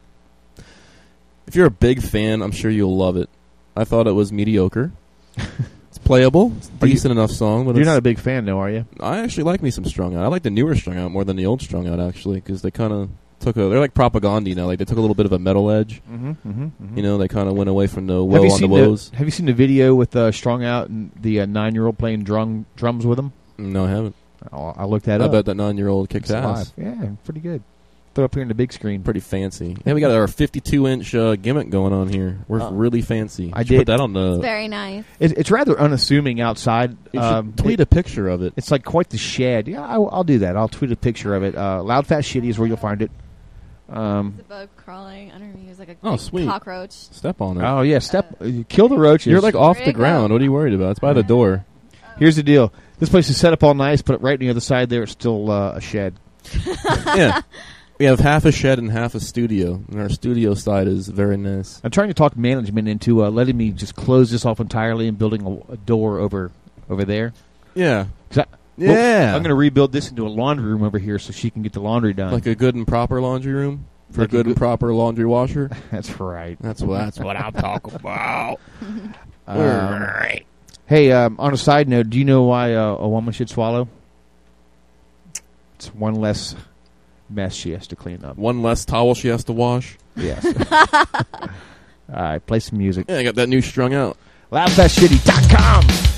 If you're a big fan, I'm sure you'll love it. I thought it was mediocre. it's playable. It's a you- decent enough song, but You're not a big fan, though, are you? I actually like me some Strung Out. I like the newer Strung Out more than the old Strung Out actually because they kind of took a. They're like propaganda now. Like they took a little bit of a metal edge. Mm-hmm, mm-hmm, You know, they kind of went away from the woe on the woes. Have you seen the video with uh, Strung Out and the uh, nine year old playing drum drums with him? No, I haven't. I'll, I'll look that I up. bet that nine year old kicks It's ass. live. Yeah, pretty good. Throw it up here in the big screen. Pretty fancy. And we got our 52 inch uh, gimmick going on here. We're Uh, really fancy. I Should did- put that on the. Very nice. It, it's rather unassuming outside. You should Um, tweet it- a picture of it. It's like quite the shed. Yeah, I, will do that. I'll tweet a picture of it. Uh, Loud fast, Shitty is where you'll find it. Um, There's a bug crawling underneath me. It like a Oh, sweet. cockroach. Step on it. oh yeah, step uh, kill the roaches. You're like off the There you go. ground. What are you worried about? It's by the door. Here's the deal. This place is set up all nice, but right on the other side there, it's still uh, a shed. yeah. We have half a shed and half a studio, and our studio side is very nice. I'm trying to talk management into uh, letting me just close this off entirely and building a, a door over over there. Yeah. I- Yeah. well, I'm going to rebuild this into a laundry room over here so she can get the laundry done. like a good and proper laundry room for Like a good and proper laundry washer. that's right. That's what that's what I'm talking about. Um, hey, um, on a side note, do you know why uh, a woman should swallow? It's one less mess she has to clean up. One less towel she has to wash. Yes. All right, play some music. Yeah, I got that new strung out. LoudFastShitty.com.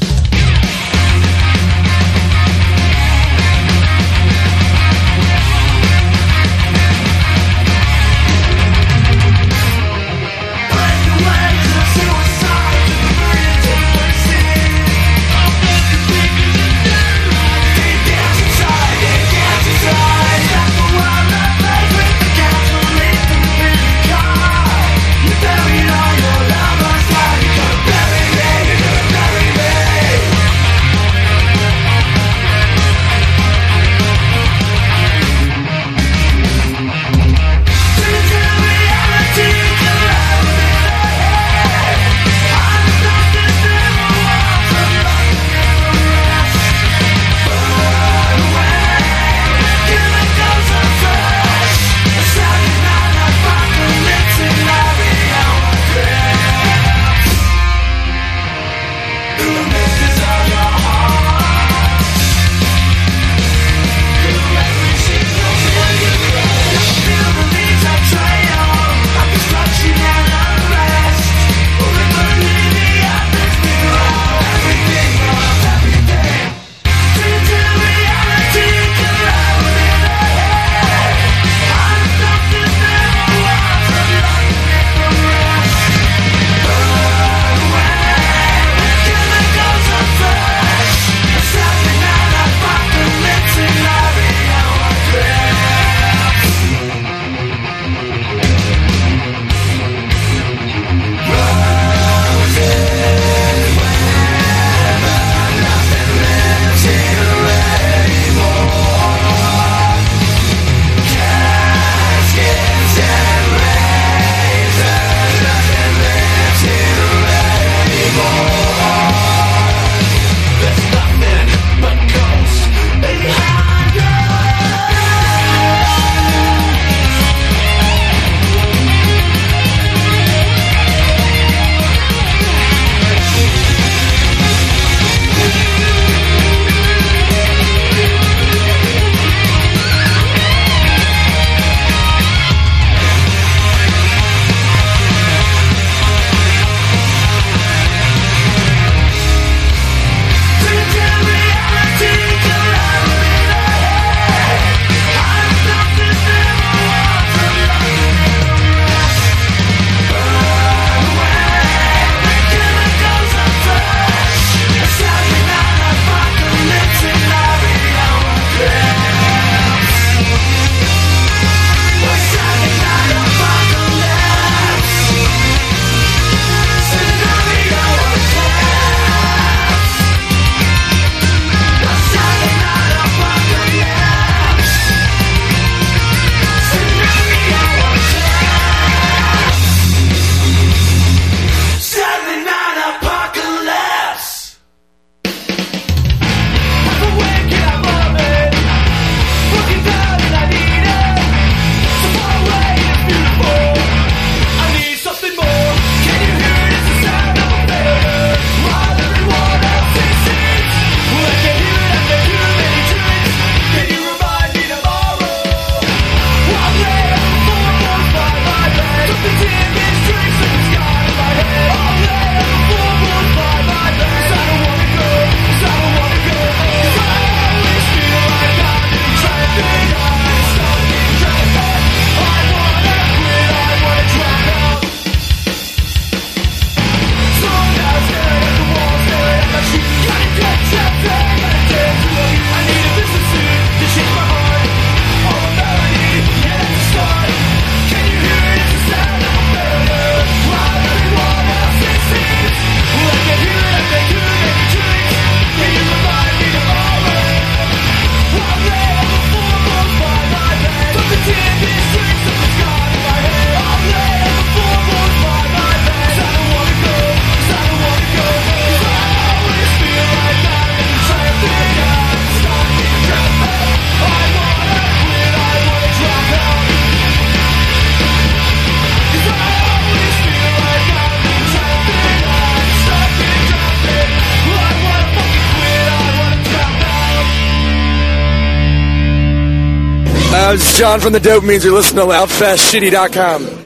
John from the Dope Means. You're listening to LoudFastShitty.com.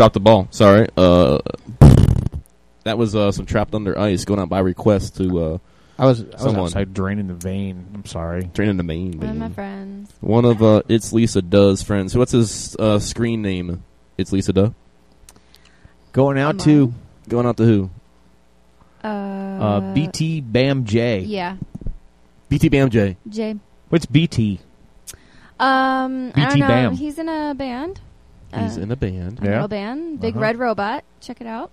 dropped the ball. Sorry. Uh, that was uh, some trapped under ice going out by request to uh, I was, I was Someone. outside draining the vein. I'm sorry. draining the main. One of my friends. One of uh, it's Lisa Duh's friends. What's his uh, screen name? It's Lisa Duh. Going out Come to Going out to who? Uh, uh, BT Bam J. Yeah, BT Bam J. Jay. What's BT? Um, I BT don't know. Bam. He's in a band. He's Uh, in a band. a Yeah. metal band. Big Uh-huh. Red Robot. Check it out.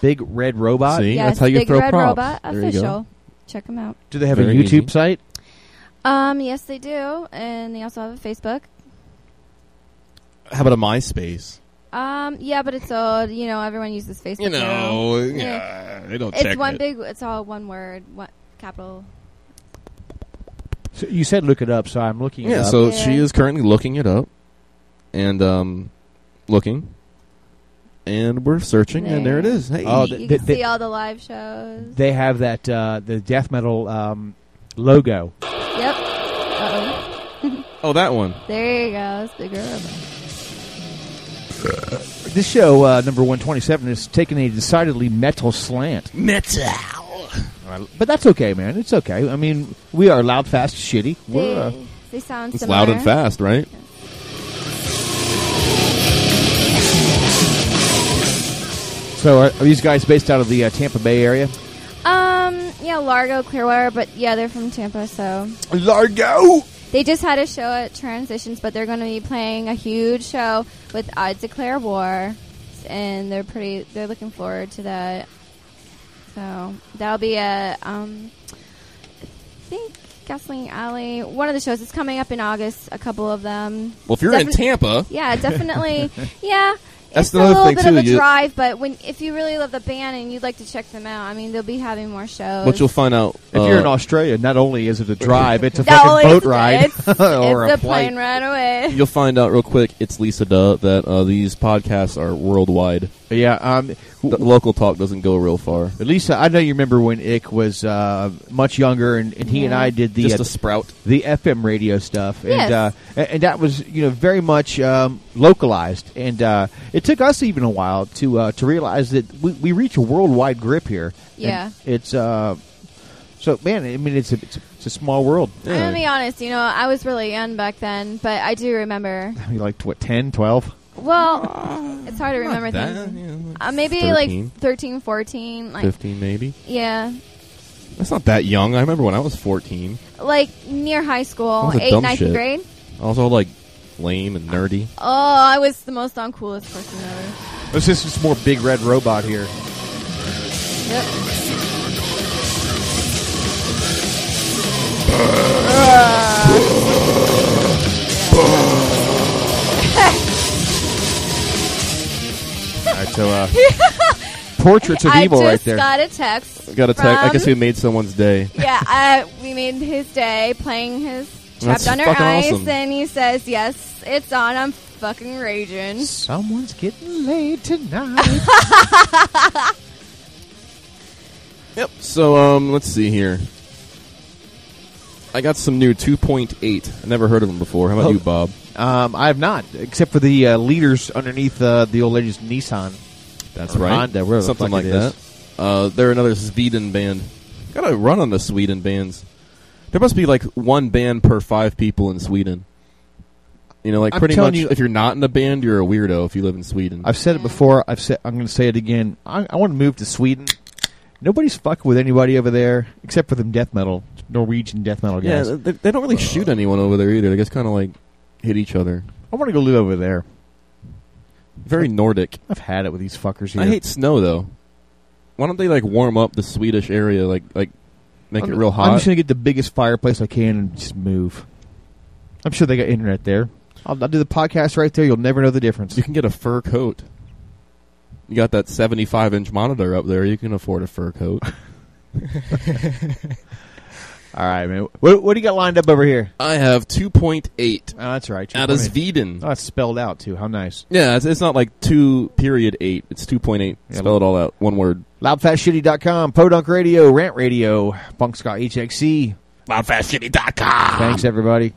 Big Red Robot. See? yes, that's how you Big throw Red props. Robot There you go. official. Check them out. Do they have Very a YouTube easy. site? Um, yes, they do, and they also have a Facebook. How about a MySpace? Um, yeah, but it's old. You know, everyone uses Facebook. You know, now. yeah, they don't it's check one it. big. It's all one word. What capital? So you said look it up, so I'm looking it Yeah, up. so Yeah. she is currently looking it up, and um, looking, and we're searching, and there it is. Hey, Oh, you th- you th- can see all the live shows. they have that uh, the death metal um, logo. Yep. Uh-oh. oh, that one. There you go. It's bigger. This show, uh, number 127, is taking a decidedly metal slant. Metal. But that's okay, man. It's okay. I mean, we are loud, fast, shitty. They, uh, they sound It's similar. loud and fast, right? So are, are these guys based out of the uh, Tampa Bay area? Um, yeah, Largo, Clearwater, but yeah, they're from Tampa, so Largo! they just had a show at Transitions, but they're going to be playing a huge show with I Declare War, and they're pretty. They're looking forward to that. So that'll be a um, I think Gasoline Alley. One of the shows is coming up in August. A couple of them. Well, if you're in Tampa, Yeah, definitely. yeah, That's it's another a little thing, bit too, of a you- drive, but when if you really love the band and you'd like to check them out, I mean, they'll be having more shows. But you'll find out If you're uh, in Australia, not only is it a drive, it's a Not fucking only boat is it- ride It's, or it's a a flight. plane ride away. You'll find out real quick. It's Lisa Duh that uh, these podcasts are worldwide. Yeah, um, The local talk doesn't go real far. At least I know you remember when Ick was uh, much younger, and, and he and I did the Just uh, sprout. the FM radio stuff, and Yes. uh, and that was you know very much um, localized, and uh, it took us even a while to uh, to realize that we, we reach a worldwide grip here. Yeah. it's uh, so man. I mean, it's a, it's a, it's a small world. I'm gonna be honest. You know, I was really young back then, but I do remember. I mean, like what 10, 12? Well, it's hard to remember that, things. yeah, like Uh, maybe 13, like 13, 14. Like, 15 maybe. yeah, That's not that young. I remember when I was 14. like near high school, That was a eighth, dumb ninth shit. grade. Also like lame and nerdy. Oh, I was the most uncoolest person ever. It's just this more big red robot here. so uh, portraits of I evil just right there. got a text. Got a text. I from- guess we made someone's day. yeah, uh, we made his day playing his That's Trapped Under Ice, awesome. and he says, "Yes, it's on. I'm fucking raging." Someone's getting laid tonight. Yep. So um, let's see here. I got some new 2.8. I never heard of them before. How about Oh. you, Bob? Um, I have not, except for the uh, leaders underneath uh, the old lady's Nissan. That's Or right. Honda, Something like that. Uh, they're another Sweden band. Got to run on the Sweden bands. There must be like one band per five people in Sweden. You know, like I'm pretty much. you- if you're not in a band, you're a weirdo. If you live in Sweden, I've said it before. I've said I'm going to say it again. I, I want to move to Sweden. Nobody's fucking with anybody over there except for them death metal, Norwegian death metal yeah, guys. they, they don't really shoot anyone over there either. They just kind of like hit each other. I want to go live over there. Very Nordic. I've had it with these fuckers here. I hate snow though. Why don't they like warm up the Swedish area, like like make I'm, it real hot? I'm just going to get the biggest fireplace I can and just move. I'm sure they got internet there. I'll, I'll do the podcast right there. You'll never know the difference. You can get a fur coat. You got that 75 inch monitor up there. You can afford a fur coat. All right, man. What, what do you got lined up over here? I have 2.8 Oh, that's right. out of 2.8. Sweden. Oh, it's spelled out too. How nice. Yeah, it's, it's not like 2 period 8. It's 2.8. Yeah, Spell it all out. One word. Loudfastshitty.com, Podunk Radio, Rant Radio, Punk Scott HXC. Loudfastshitty.com. Thanks, everybody.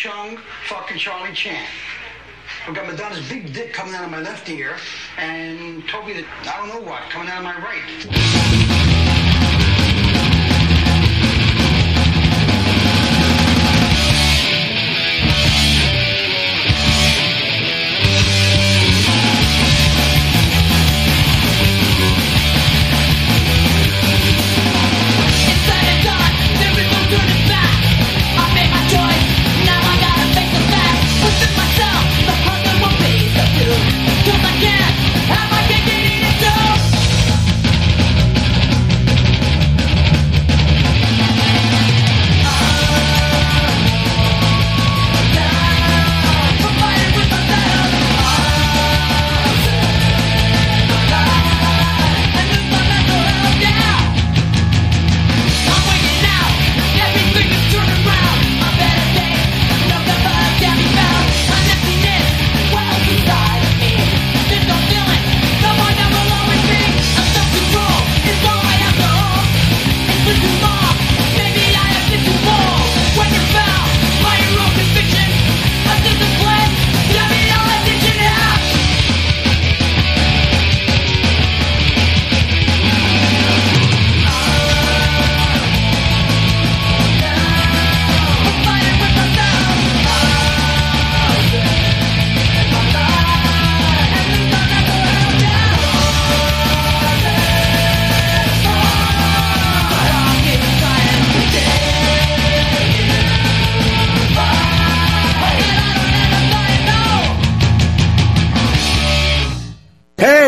Chung. Fucking Charlie Chan. I've got Madonna's big dick coming out of my left ear, and Toby the I don't know what coming out of my right.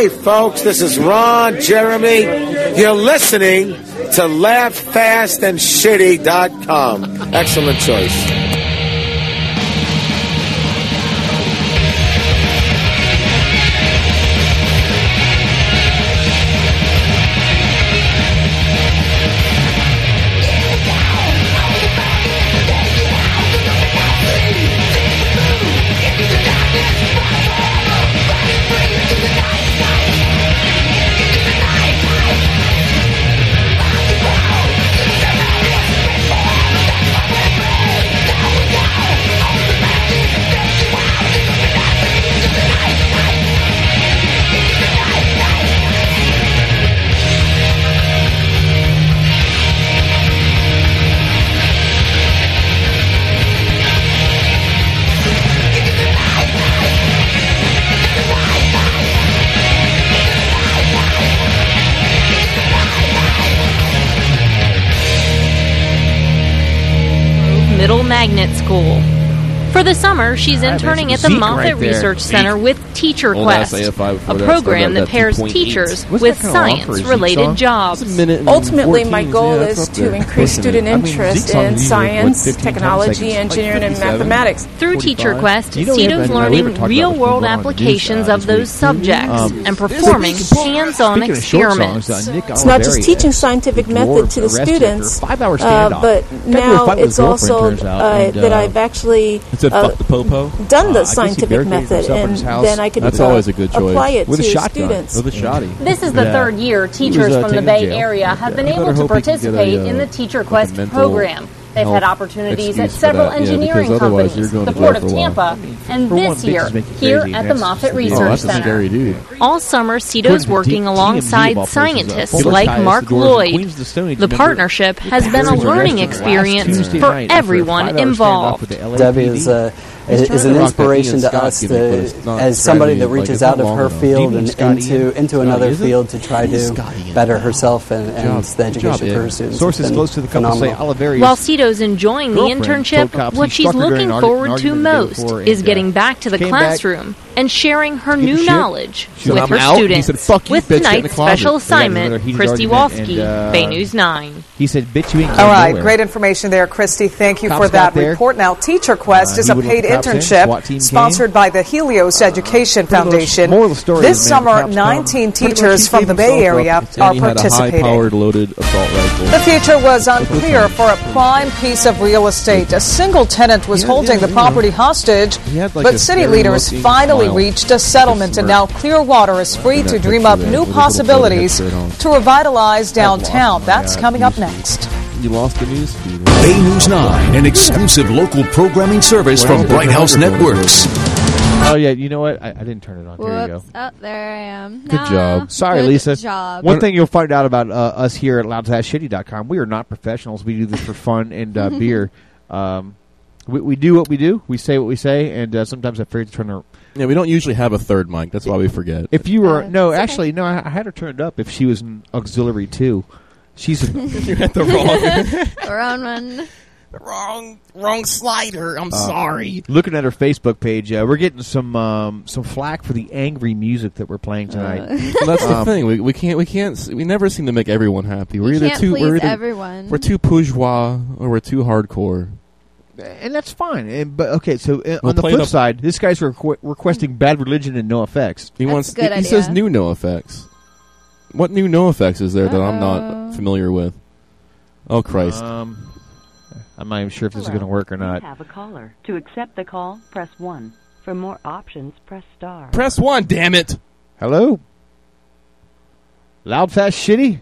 Hey, folks, this is Ron Jeremy. You're listening to LaughFastAndShitty.com. Excellent choice. For the summer, she's Ah, interning at the Zeke Moffitt right. Research Center with Teacher Old Quest, ass AFI before a program still that got pairs teachers What's with that kinda offer, science-related jobs. It's a Ultimately, my goal yeah, is to increase Listen, student I mean, interest Zeke's in usually, science, 15 technology, seconds? Like engineering, and mathematics. Through Teacher 45? Quest, You know we Cito's haven't- we haven't learning real-world what's going on in applications of those subjects Um, and performing hands-on Speaking of short experiments. songs, uh, Nick It's not just teaching scientific method to the students, after a five-hour uh, standoff. but Got into a now it's also turns out, uh, and, that uh, I've actually It said uh, fuck the popo. done Uh, the I scientific method, and then I could That's uh, always a good choice. apply it With a to shotgun. students. With a shoddy. This is the Yeah. third year He teachers uh, from the taken Bay to jail. Area have been I able better to hope he can get a, participate uh, in the Teacher like a Quest mental program. They've had opportunities at several that, yeah, engineering because companies, you're going the Port of for a while. Tampa, and For this bitches year here at the That's Moffitt just Research Oh, Center. scary dude. All summer, Cito's working alongside TMZ of all places, uh, scientists like Mark the Doors, and Lloyd. The Age The partnership has been a learning experience for night after a everyone involved. with the LAPD. Debbie is, uh, He's is, is an inspiration to us to, as somebody that it like reaches out of her enough. field Do you mean and into Ian? into Scotty, another is field to try to better herself and, Good and job. the Good education job, for her students. Sources close to the couple say phenomenal. Oliveri's While Cito's enjoying the internship, what she's struck her during looking forward to argument the day most is uh, getting back to the classroom and sharing her Give new shit. knowledge She with "I'm her out." He students. said, "Fuck you, with bitch, get in the tonight's special They got another assignment, heated Christy argument, Walski, uh, Bay News 9. He said, "Bitch, you ain't All going right, nowhere." great information there, Christy. Thank you Cops for that report. Now, Teacher Quest Uh, is a paid the in, internship SWAT came. sponsored by the Helios Education pretty little- Foundation. moral of the story this is, the summer, 19 come. Teachers from the Bay Area are he had a participating. loaded assault rifle. The future was unclear for a prime piece of real estate. A single tenant was holding the property hostage, He had, like, but city leaders looking finally smile. reached a settlement, and now. Clearwater is free to dream up new with his little possibilities to revitalize downtown. That's coming up next. You lost the news feed. Bay News 9, an exclusive local programming service from Bright House Networks. Oh yeah, you know what? I, I didn't turn it on. There you go. Whoops. Oh, there I am. Good No. job. Sorry, Good Lisa. job. One thing you'll find out about uh, us here at loudfastshitty.com, we are not professionals. We do this for fun and uh, beer. Um, we, we do what we do. We say what we say, and uh, sometimes I forget to turn our. Yeah, we don't usually have a third mic. That's why we forget. If you were Uh, no, it's okay. actually no, I, I had her turned up. If she was an auxiliary too, she's in, you had the wrong, Wrong one. wrong, wrong slider. I'm Uh, sorry. Looking at her Facebook page, uh, we're getting some um, some flack for the angry music that we're playing tonight. Well, that's the Um, thing. We, we can't we can't we never seem to make everyone happy. We're You either can't too we're either, everyone. We're too bourgeois or we're too hardcore. And that's fine. And, but okay, so uh, We'll on the play flip the- side, this guy's requ- requesting Bad Religion and NOFX. He That's wants a good he, he says idea. new NOFX. What new NOFX is there that I'm Uh-oh. not familiar with? Oh Christ! Um, I'm not even sure if this is going to work or not. Have a caller. To accept the call, press 1. For more options, press star. Press one, damn it! Hello, loud, fast, shitty.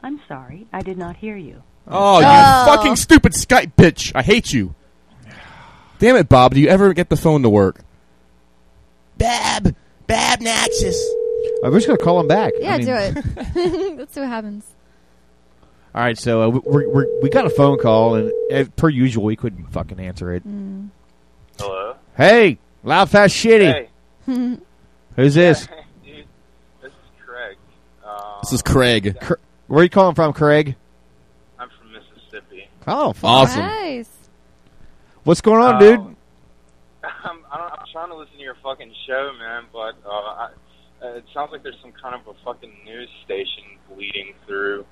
I'm sorry, I did not hear you. Oh, you Oh. fucking stupid Skype bitch! I hate you. Damn it, Bob! Do you ever get the phone to work? Bab, Bob Noxious. I'm just going to call him back. Yeah, I mean- do it. Let's see what happens. All right, so uh, we we we got a phone call, and uh, per usual, we couldn't fucking answer it. Mm. Hello? Hey, loud, fast, shitty. Hey. Who's this? Dude, this is Craig. Uh, This is Craig. Cr- Where are you calling from, Craig? I'm from Mississippi. Oh. Awesome. Nice. What's going on, Uh, dude? I'm, I don't, I'm trying to listen to your fucking show, man, but uh, I, uh, it sounds like there's some kind of a fucking news station bleeding through.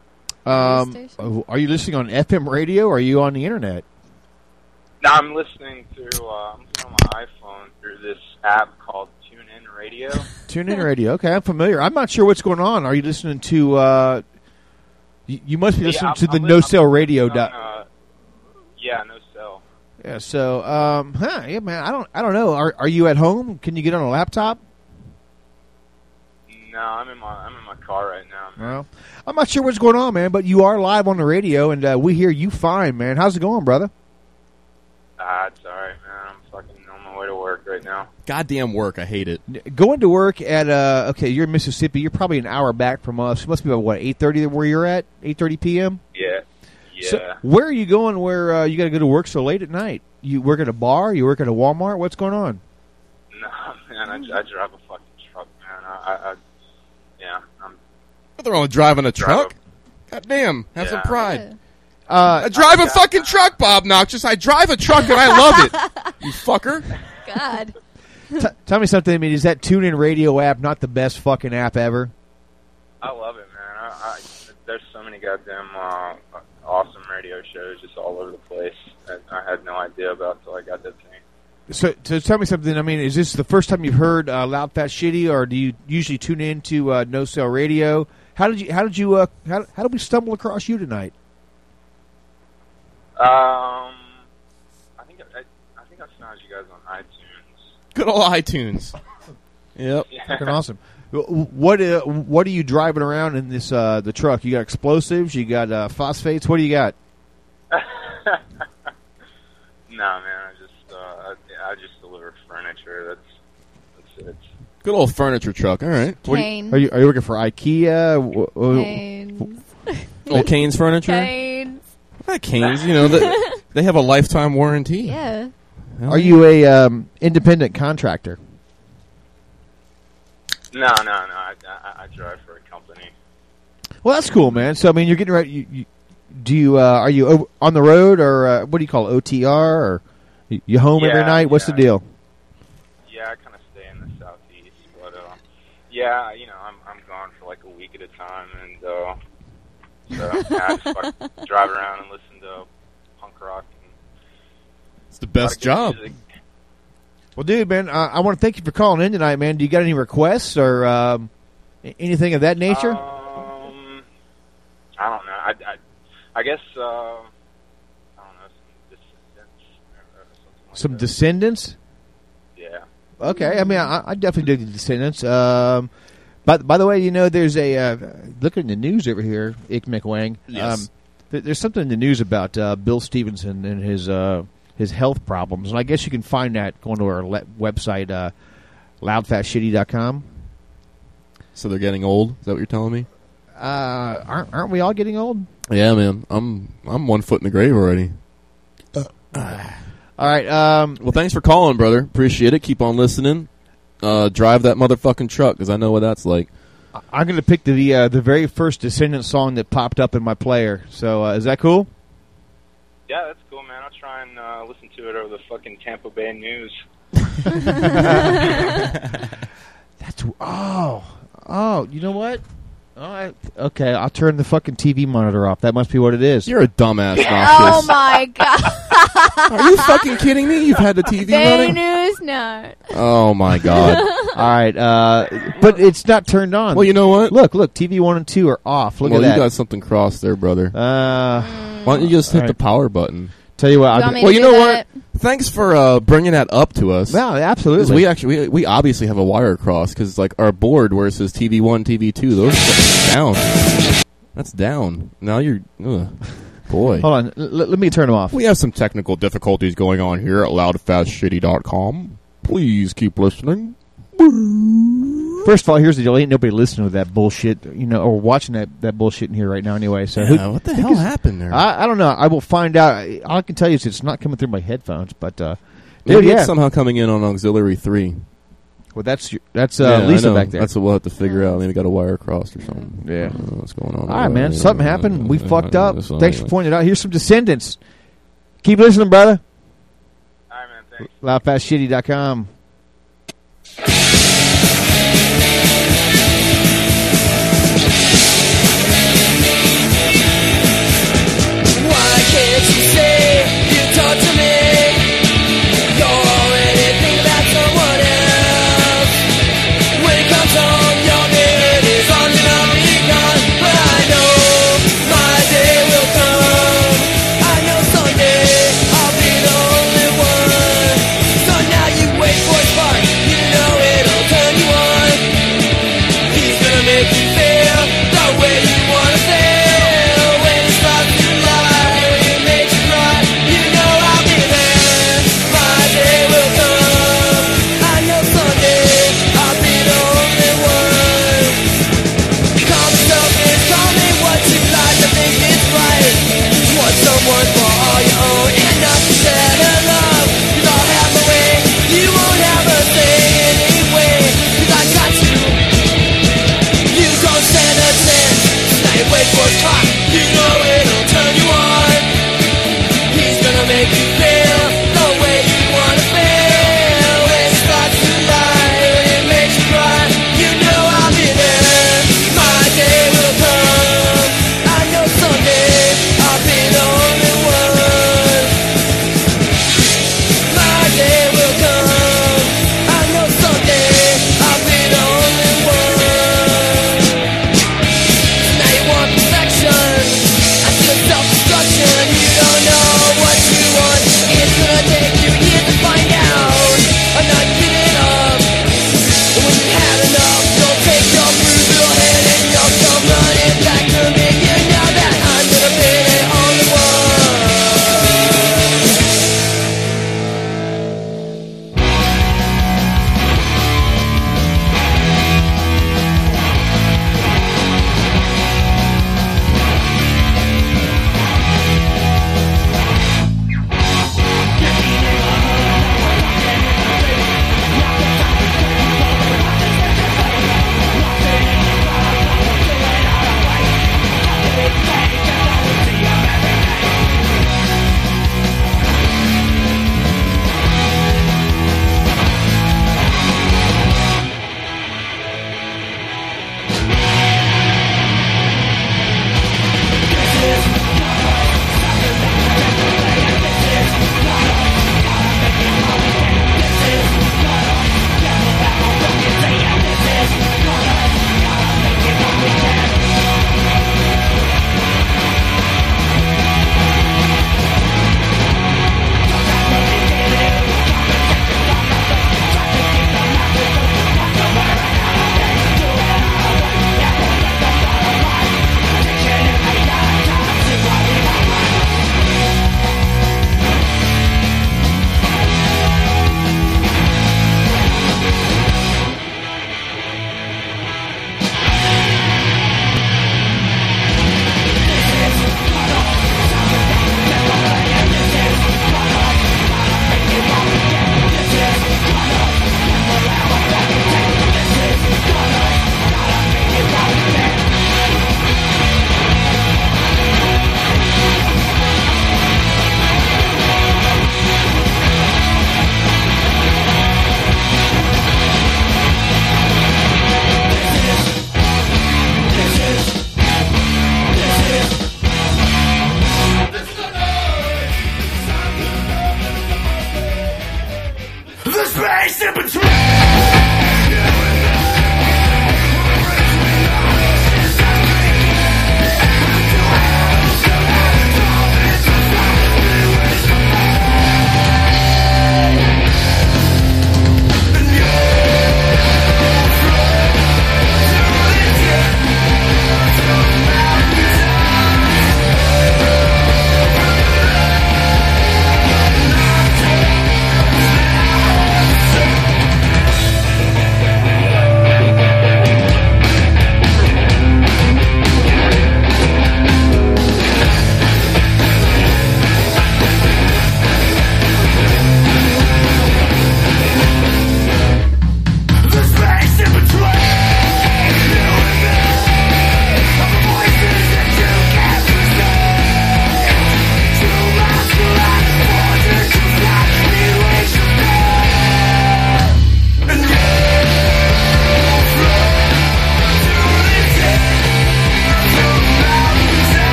Um, oh, are you listening on FM radio? or Are you on the internet? Now I'm listening to uh, I'm on my iPhone through this app called TuneIn Radio. Tune in radio. Okay, I'm familiar. I'm not sure what's going on. Are you listening to? Uh, you, you must be Yeah, listening I'm- to the I'm No I'm Sale Radio. listening Dot, on, uh, yeah, no cell. Yeah. So, um, huh? Yeah, man. I don't. I don't know. Are Are you at home? Can you get on a laptop? No, I'm in my I'm in my car right now. Man. Well, I'm not sure what's going on, man. But you are live on the radio, and uh, we hear you fine, man. How's it going, brother? Ah, it's all right, man. I'm fucking on my way to work right now. Goddamn work. I hate it. Going to work at uh, okay. You're in Mississippi. You're probably an hour back from us. It must be about what eight thirty where you're at. Eight thirty p.m. Yeah, yeah. So where are you going? Where uh, you got to go to work so late at night? You work at a bar? You work at a Walmart? What's going on? no, man, I, I drive a fucking truck, man. I, I, I yeah, I'm Nothing wrong with driving a truck. Drive Goddamn, have some Yeah. pride. Uh, I drive a fucking truck, Bob Noxious. I drive a truck and I love it. You fucker. God. T- tell me something. I mean, is that TuneIn Radio app not the best fucking app ever? I love it, man. I, I, there's so many goddamn uh, awesome radio shows just all over the place that I had no idea about until I got that thing. So, so tell me something. I mean, is this the first time you've heard uh, Loud Fat Shitty, or do you usually tune in to uh, No Cell Radio? How did you? How did you? Uh, how, how did we stumble across you tonight? Um, I think I, I think I found you guys on iTunes. Good old iTunes. Yep. Yeah. Fucking awesome. What uh, What are you driving around in this uh, the truck? You got explosives? You got uh, phosphates? What do you got? Nah, man. I just uh, I, I just deliver furniture. That's that's it. Good old furniture truck. All right. What do you- Are you Are you working for IKEA? Wh- wh- Canes. old Canes furniture. Canes. Not Canes. You know that they have a lifetime warranty. Yeah. Hell Are yeah. you a um, independent contractor? No, no, no. I, I, I drive for a company. Well, that's cool, man. So I mean, you're getting ready. You, you, do you uh, are you on the road or uh, what do you call it, OTR or you- you home every night? What's yeah. the deal? Yeah, I kind of stay in the South yeah, you know, I'm I'm gone for like a week at a time, and uh, so yeah, I just fuck, drive around and listen to punk rock. And It's the best job. music. Well, dude, man, uh, I want to thank you for calling in tonight, man. Do you got any requests or um, anything of that nature? Um, I don't know. I, I, I guess uh, I don't know some Descendents or, or something like Some that. Descendents? Yeah. Okay, I mean, I, I definitely do the Descendents. Um, by, by the way, you know, there's a uh, look in the news over here, Ick McWang. Yes. Um, th- there's something in the news about uh, Bill Stevenson and his uh, his health problems, and I guess you can find that going to our le- website, uh, loudfastshitty.com. So they're getting old. Is that what you're telling me? Uh, aren't aren't we all getting old? Yeah, man. I'm I'm one foot in the grave already. All right. Um, well, thanks for calling, brother. Appreciate it. Keep on listening. Uh, drive that motherfucking truck because I know what that's like. I'm going to pick the uh, the very first Descendent song that popped up in my player. So uh, is that cool? Yeah, that's cool, man. I'll try and uh, listen to it over the fucking Tampa Bay news. That's oh oh. You know what? All right. Okay, I'll turn the fucking TV monitor off. That must be what it is. You're a dumbass. Oh my god! Are you fucking kidding me? You've had the TV Bay running. News, no. Oh my god. All right, uh, but it's not turned on. Well, you know what? Look, look, TV one and two are off. Look well, at that. you got something crossed there, brother. Uh, Why don't you just hit all the right. power button? Tell you what, I'll You well, you know that? what? Thanks for uh, bringing that up to us. Yeah, 'Cause absolutely. we actually we, we obviously have a wire across because it's like our board where it says TV one, TV two, those are down. That's down. Now you're, ugh, boy. Hold on, l- let me turn them off. We have some technical difficulties going on here at loudfastshitty.com. Please keep listening. First of all, here's the deal: ain't nobody listening to that bullshit, you know, or watching that, that bullshit in here right now. Anyway, so Yeah, what the hell because- happened there? I, I don't know. I will find out. All I can tell you is it's not coming through my headphones. But uh, dude, Maybe yeah. it's somehow coming in on auxiliary three. well, that's your- that's uh, I Lisa back there. That's what we'll have to figure out. Maybe we got a wire crossed or something. Yeah. I don't know what's going on. all right, man. Yeah, Something yeah, happened. We yeah, fucked yeah, up. that's all Thanks for pointing it out. Here's some Descendents. Keep listening, brother. All right, man. Thanks. Loudfastshitty.com.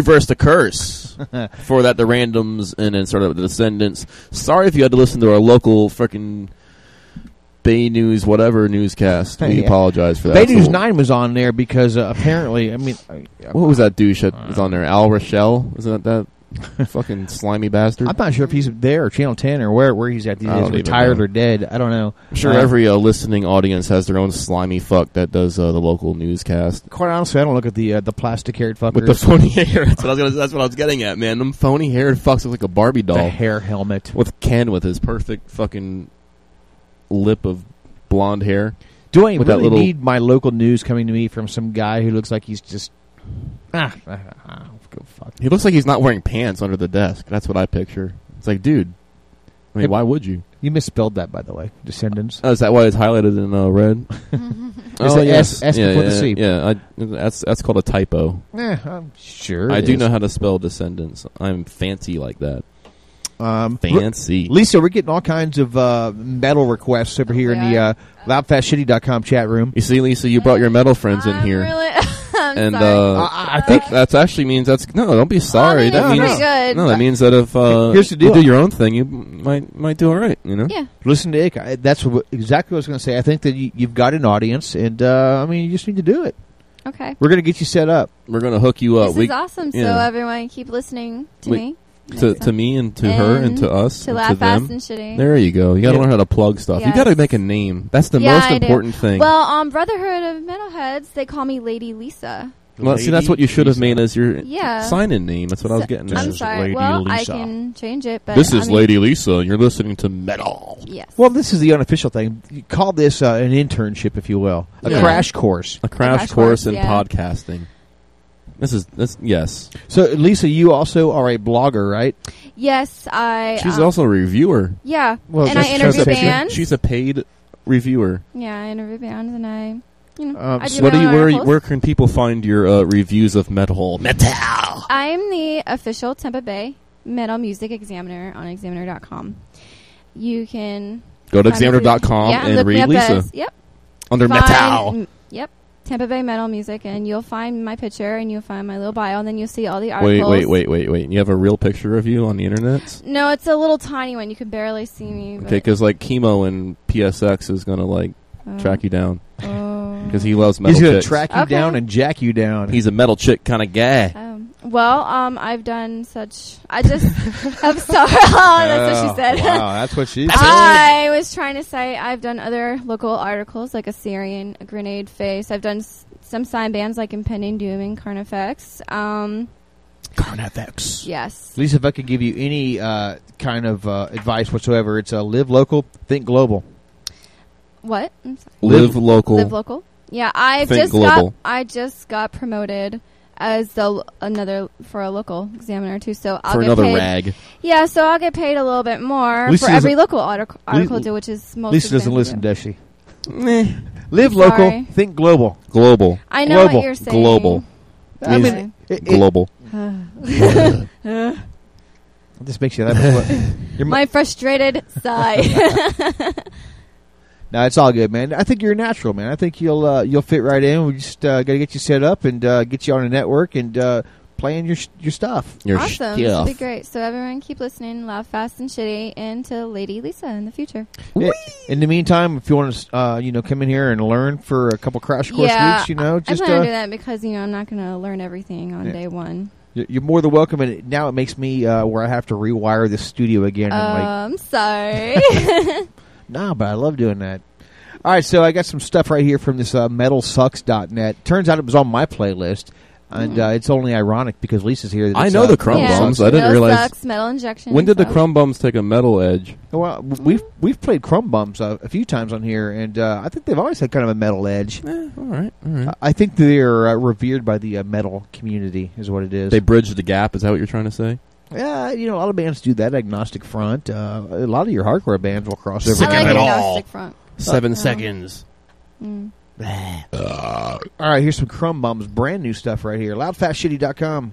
I reversed the curse. For that, the randoms and then sort of the descendents. Sorry if you had to listen to our local freaking Bay News whatever newscast. We Yeah. apologize for that. Bay News Nine was on there because uh, apparently, I mean, I, What was that douche that was on there? Al Ruechel? Isn't that that fucking slimy bastard? I'm not sure if he's there or Channel Ten or where where he's at these I days, don't even retired know. or dead. I don't know. I'm sure Uh, every uh, listening audience has their own slimy fuck that does uh, the local newscast. Quite honestly, I don't look at the uh, the plastic haired fuckers With the phony hair. That's what, I was gonna, that's what I was getting at, man. Them phony haired fucks look like a Barbie doll. The hair helmet. With Ken with his perfect fucking lip of blonde hair. Do I with really little, need my local news coming to me from some guy who looks like he's just ah, ah, ah, go fuck. He looks like he's not wearing pants under the desk. That's what I picture. It's like, dude. I mean, Hey, why would you? You misspelled that, by the way. Descendants. Oh, is that why it's highlighted in uh, red? It's a S- S yeah, before the yeah, C. Yeah, I, that's that's called a typo. Eh, I'm sure. I it do is. know how to spell descendants. I'm fancy like that. Um, fancy. Lisa, we're getting all kinds of uh, metal requests over here in the uh, loudfastshitty.com chat room. You see, Lisa, you brought your metal friends in here. Really? I'm and sorry. uh, I- I think- that actually means that's no. Don't be sorry. mean, that it's means pretty good. no. That means that if uh, Here's the you do your own thing, you might might do all right. You know. Yeah. Listen to Ick. I, that's what, exactly what I was going to say. I think that you, you've got an audience, and uh, I mean, you just need to do it. Okay. We're going to get you set up. We're going to hook you up. This we, is awesome. So yeah. everyone keep listening to We- me. To to me and to her and to us To and laugh to them. fast and shitty. There you go. You got to Yeah. learn how to plug stuff. You Yes. got to make a name. That's the Yeah, most I do. important thing. Well, um, Brotherhood of Metalheads, they call me Lady Lisa. Well, see, that's what you should have made as your Yeah. sign-in name. That's what I was So- getting. I'm at. sorry. well, I can change it, but This I is mean- Lady Lisa. and You're listening to metal. Yes. Well, this is the unofficial thing. You call this uh, an internship, if you will, a Yeah. crash course. A crash, crash course, course, in yeah. podcasting. This is this. Yes, So, Lisa, you also are a blogger, right? Yes, I. she's um, also a reviewer. Yeah, Well, and I just interview she- bands. She's a paid reviewer. yeah, I interview bands, and I, you know, Um, I do so What do you? Where, you- where can people find your uh, reviews of metal? Metal. I'm the official Tampa Bay Metal Music Examiner on Examiner.com. You can Go to find me through- Examiner.com yeah, and read Lisa. as- yep. Under Find- metal. Yep. Tampa Bay Metal Music, and you'll find my picture, and you'll find my little bio, and then you'll see all the Wait, articles. wait, wait, wait, wait. wait. You have a real picture of you on the internet? No, it's a little tiny one. You can barely see me. Okay, because like chemo and PSX is gonna like Oh. track you down Oh. because he loves metal. He's going to chicks. track you Okay. down and jack you down. He's a metal chick kind of guy. Um, well, um, I've done such. I just. I'm sorry. Oh, that's what she said. Wow, that's what she said. I was trying to say I've done other local articles like Assyrian, a Grenade Face. I've done s- some sign bands like Impending Doom and Carnifex. Um, Carnifex. yes. Lisa, if I could give you any uh, kind of uh, advice whatsoever, it's uh, live local, think global. What? I'm sorry. Live local. Live local. Yeah, I Think just global. got. I just got promoted as the another for a local examiner too. So I'll For get another paid, rag. Yeah, so I'll get paid a little bit more Lisa for every local article, article Lisa- do, which is most. Lisa doesn't listen, does she? Live Sorry. local, think global. Global. I know Global. what you're saying. Global. I Means mean, it, it, global. this makes you that much. My frustrated sigh. No, it's all good, man. I think you're a natural, man. I think you'll uh, you'll fit right in. We just uh, got to get you set up and uh, get you on a network and uh, playing your sh- your stuff. Your awesome. This will be great. So everyone keep listening, loud, fast, and shitty, and to Lady Lisa in the future. Yeah. In the meantime, if you want to, uh, you know, come in here and learn for a couple crash course yeah, weeks, you know, I just plan to uh, do that because you know I'm not going to learn everything on Yeah. day one. you're you're more than welcome. And now it makes me uh, where I have to rewire this studio again. and like, Um, sorry. Nah, but I love doing that. All right, so I got some stuff right here from this uh, metalsucks.net. Turns out it was on my playlist, and uh, it's only ironic because Lisa's here. I know uh, the Crumb Yeah. Bums. I didn't Metal realize. sucks, metal injection. When did the stuff. Crumb Bums take a metal edge? Well, we've we've played Crumb Bums uh, a few times on here, and uh, I think they've always had kind of a metal edge. Eh, all right, all right. I think they're uh, revered by the uh, metal community, is what it is. They bridged the gap. Is that what you're trying to say? Yeah, you know, a lot of bands do that. Agnostic Front. Uh, a lot of your hardcore bands will cross over. I like it all. agnostic front. Seven No. seconds. Mm. All right, here's some Crumb Bums, brand new stuff right here. Loudfastshitty.com.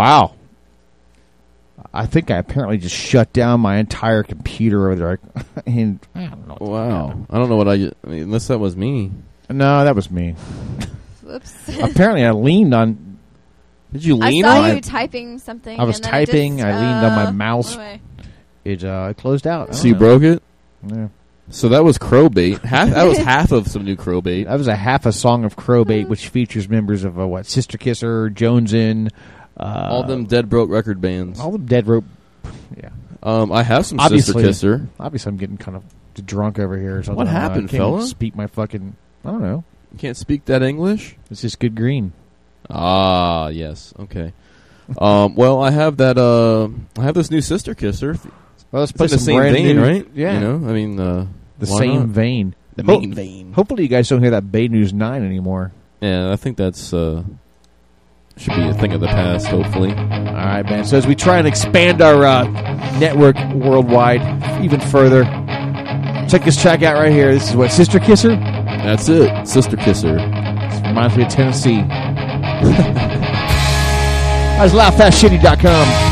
Wow. I think I apparently just shut down my entire computer over there. and I don't know. Wow. I don't know what I, I mean, unless that was me. No, that was me. Whoops. apparently, I leaned on. Did you lean on I saw you typing something. I was and typing. Just, I leaned on my uh, mouse. went away. It uh, closed out. So you know. broke it? Yeah. So that was Crowbait. Half that was half of some new Crowbait. That was a half a song of Crowbait, which features members of uh, what Sister Kisser, Jones in, uh, All them Dead Broke record bands. all them Dead Rope. Yeah, Um, I have some obviously, Sister Kisser. Obviously, I'm getting kind of drunk over here. Or something. What I don't know. happened, I can't fella? Speak my fucking. I don't know. You can't speak that English. It's just good green. Ah, yes. Okay. um, well, I have that. Uh, I have this new Sister Kisser. Well, let's It's play in the same vein, new- right? Yeah. You know, I mean, uh, The same not? vein. The Ho- main vein. Hopefully, you guys don't hear that Bay News Nine anymore. Yeah, I think that's uh, should be a thing of the past. Hopefully. All right, man. So as we try and expand our uh, network worldwide even further, check this track out right here. This is what Sister Kisser. That's it, Sister Kisser. This reminds me of Tennessee. That's loudfastshitty.com.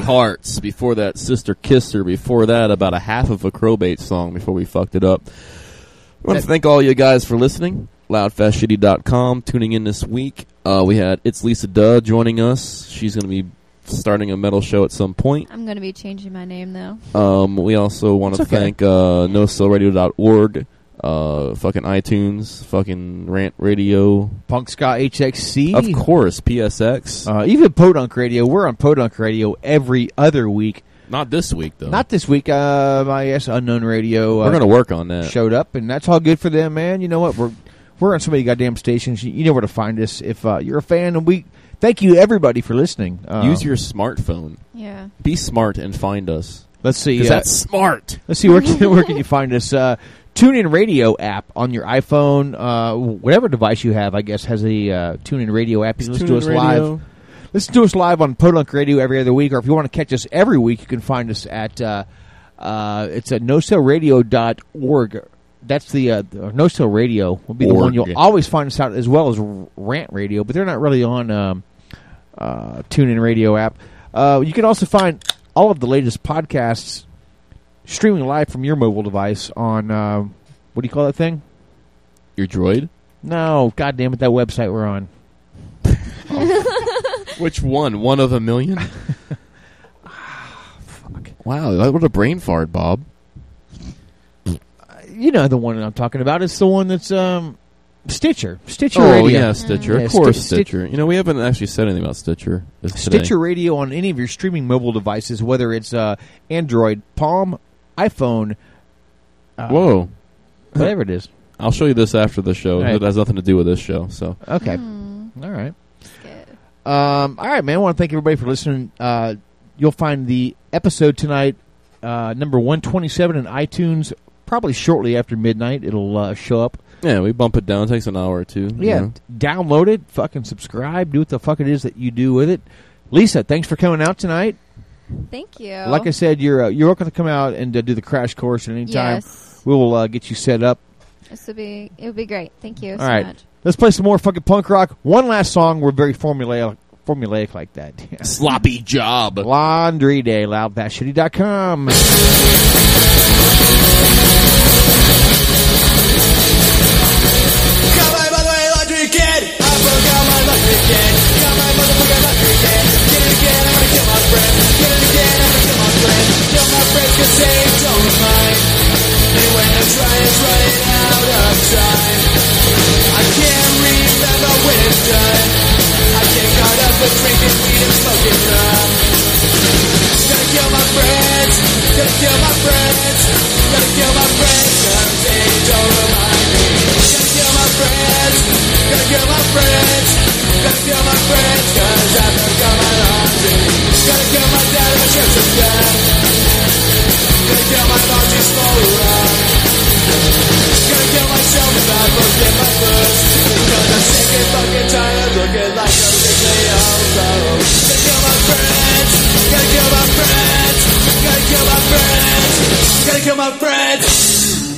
Hearts. Before that, Sister Kisser. Before that, about a half of a Crowbait song before we fucked it up. I want to thank all you guys for listening. Loudfastshitty.com tuning in this week. Uh, we had It's Lisa Duh joining us. She's going to be starting a metal show at some point. I'm going to be changing my name though. Um, we also want to okay. thank uh, NoSellRadio.org, uh, fucking iTunes, fucking Rant Radio, Punk Scott HXC. of course, PSX. Uh, even Podunk Radio. We're on Podunk Radio every other week. Not this week though. Not this week. Uh, I guess Unknown Radio. Uh, We're gonna work on that. Showed up, and that's all good for them, man. You know what? We're we're on so many goddamn stations. You, you know where to find us if uh, you're a fan. And we thank you everybody for listening. Uh, Use your smartphone. Yeah. Be smart and find us. Let's see. 'Cause uh, that's smart. Let's see where can, where can you find us? Uh, TuneIn Radio app on your iPhone, uh, whatever device you have, I guess has a uh, TuneIn Radio app. You can listen to us Radio. live. Listen to us live on Podunk Radio every other week, or if you want to catch us every week, you can find us at uh, uh, it's at nosellradio.org. That's the uh, the- No Radio will be the one you'll always find us out as well as Rant Radio, but they're not really on um, uh, TuneIn Radio app. Uh, you can also find all of the latest podcasts streaming live from your mobile device on uh, what do you call that thing? Your droid? No, God damn it, that website we're on. Which one? One of a million? Fuck. Wow, what a brain fart, Bob. You know the one I'm talking about. It's the one that's um, Stitcher. Stitcher oh, Radio. yeah, Stitcher. Yeah, of course, Sti- Sti- Stitcher. You know, we haven't actually said anything about Stitcher. this today. Stitcher Radio on any of your streaming mobile devices, whether it's uh, Android, Palm, iPhone, uh, Whoa. whatever it is. I'll show you this after the show. Right. It has nothing to do with this show. So Okay. All right. Um, all right, man. I want to thank everybody for listening. Uh, you'll find the episode tonight, uh, number 127 in iTunes, probably shortly after midnight. It'll uh, show up. yeah, we bump it down. It takes an hour or two. you Yeah, know. download it, fucking subscribe, do what the fuck it is that you do with it. Lisa, thanks for coming out tonight. Thank you. Like I said, you're uh, you're welcome to come out and uh, do the crash course at any time. Yes. We will uh, get you set up. This would be it would be great. Thank you All so right, much. let's play some more fucking punk rock. One last song. We're very formulaic, formulaic like that. Sloppy job. Laundry Day, loudfastshitty.com. Got my mother laundry kid. I forgot my laundry kid. Got my motherfucking friend. I'm gonna my friend. Kill my they don't mind. And when I try, it's running out of time. I can't remember when it's done. I can't get caught up with drinking weed smoking rum friends, gonna kill my friends, gonna kill my friends, cause they don't remind me. Gonna kill my friends, gonna kill my friends, gonna kill my friends, cause I've become my laundry. Gonna kill my dad and the church of death. Gonna kill my laundry slowly rock. Gonna kill myself if I forget my books. Cause I'm sick and fucking tired of looking like a big old Gonna kill friends. Gotta kill my friends. Gotta kill my friends. Gotta kill my friends.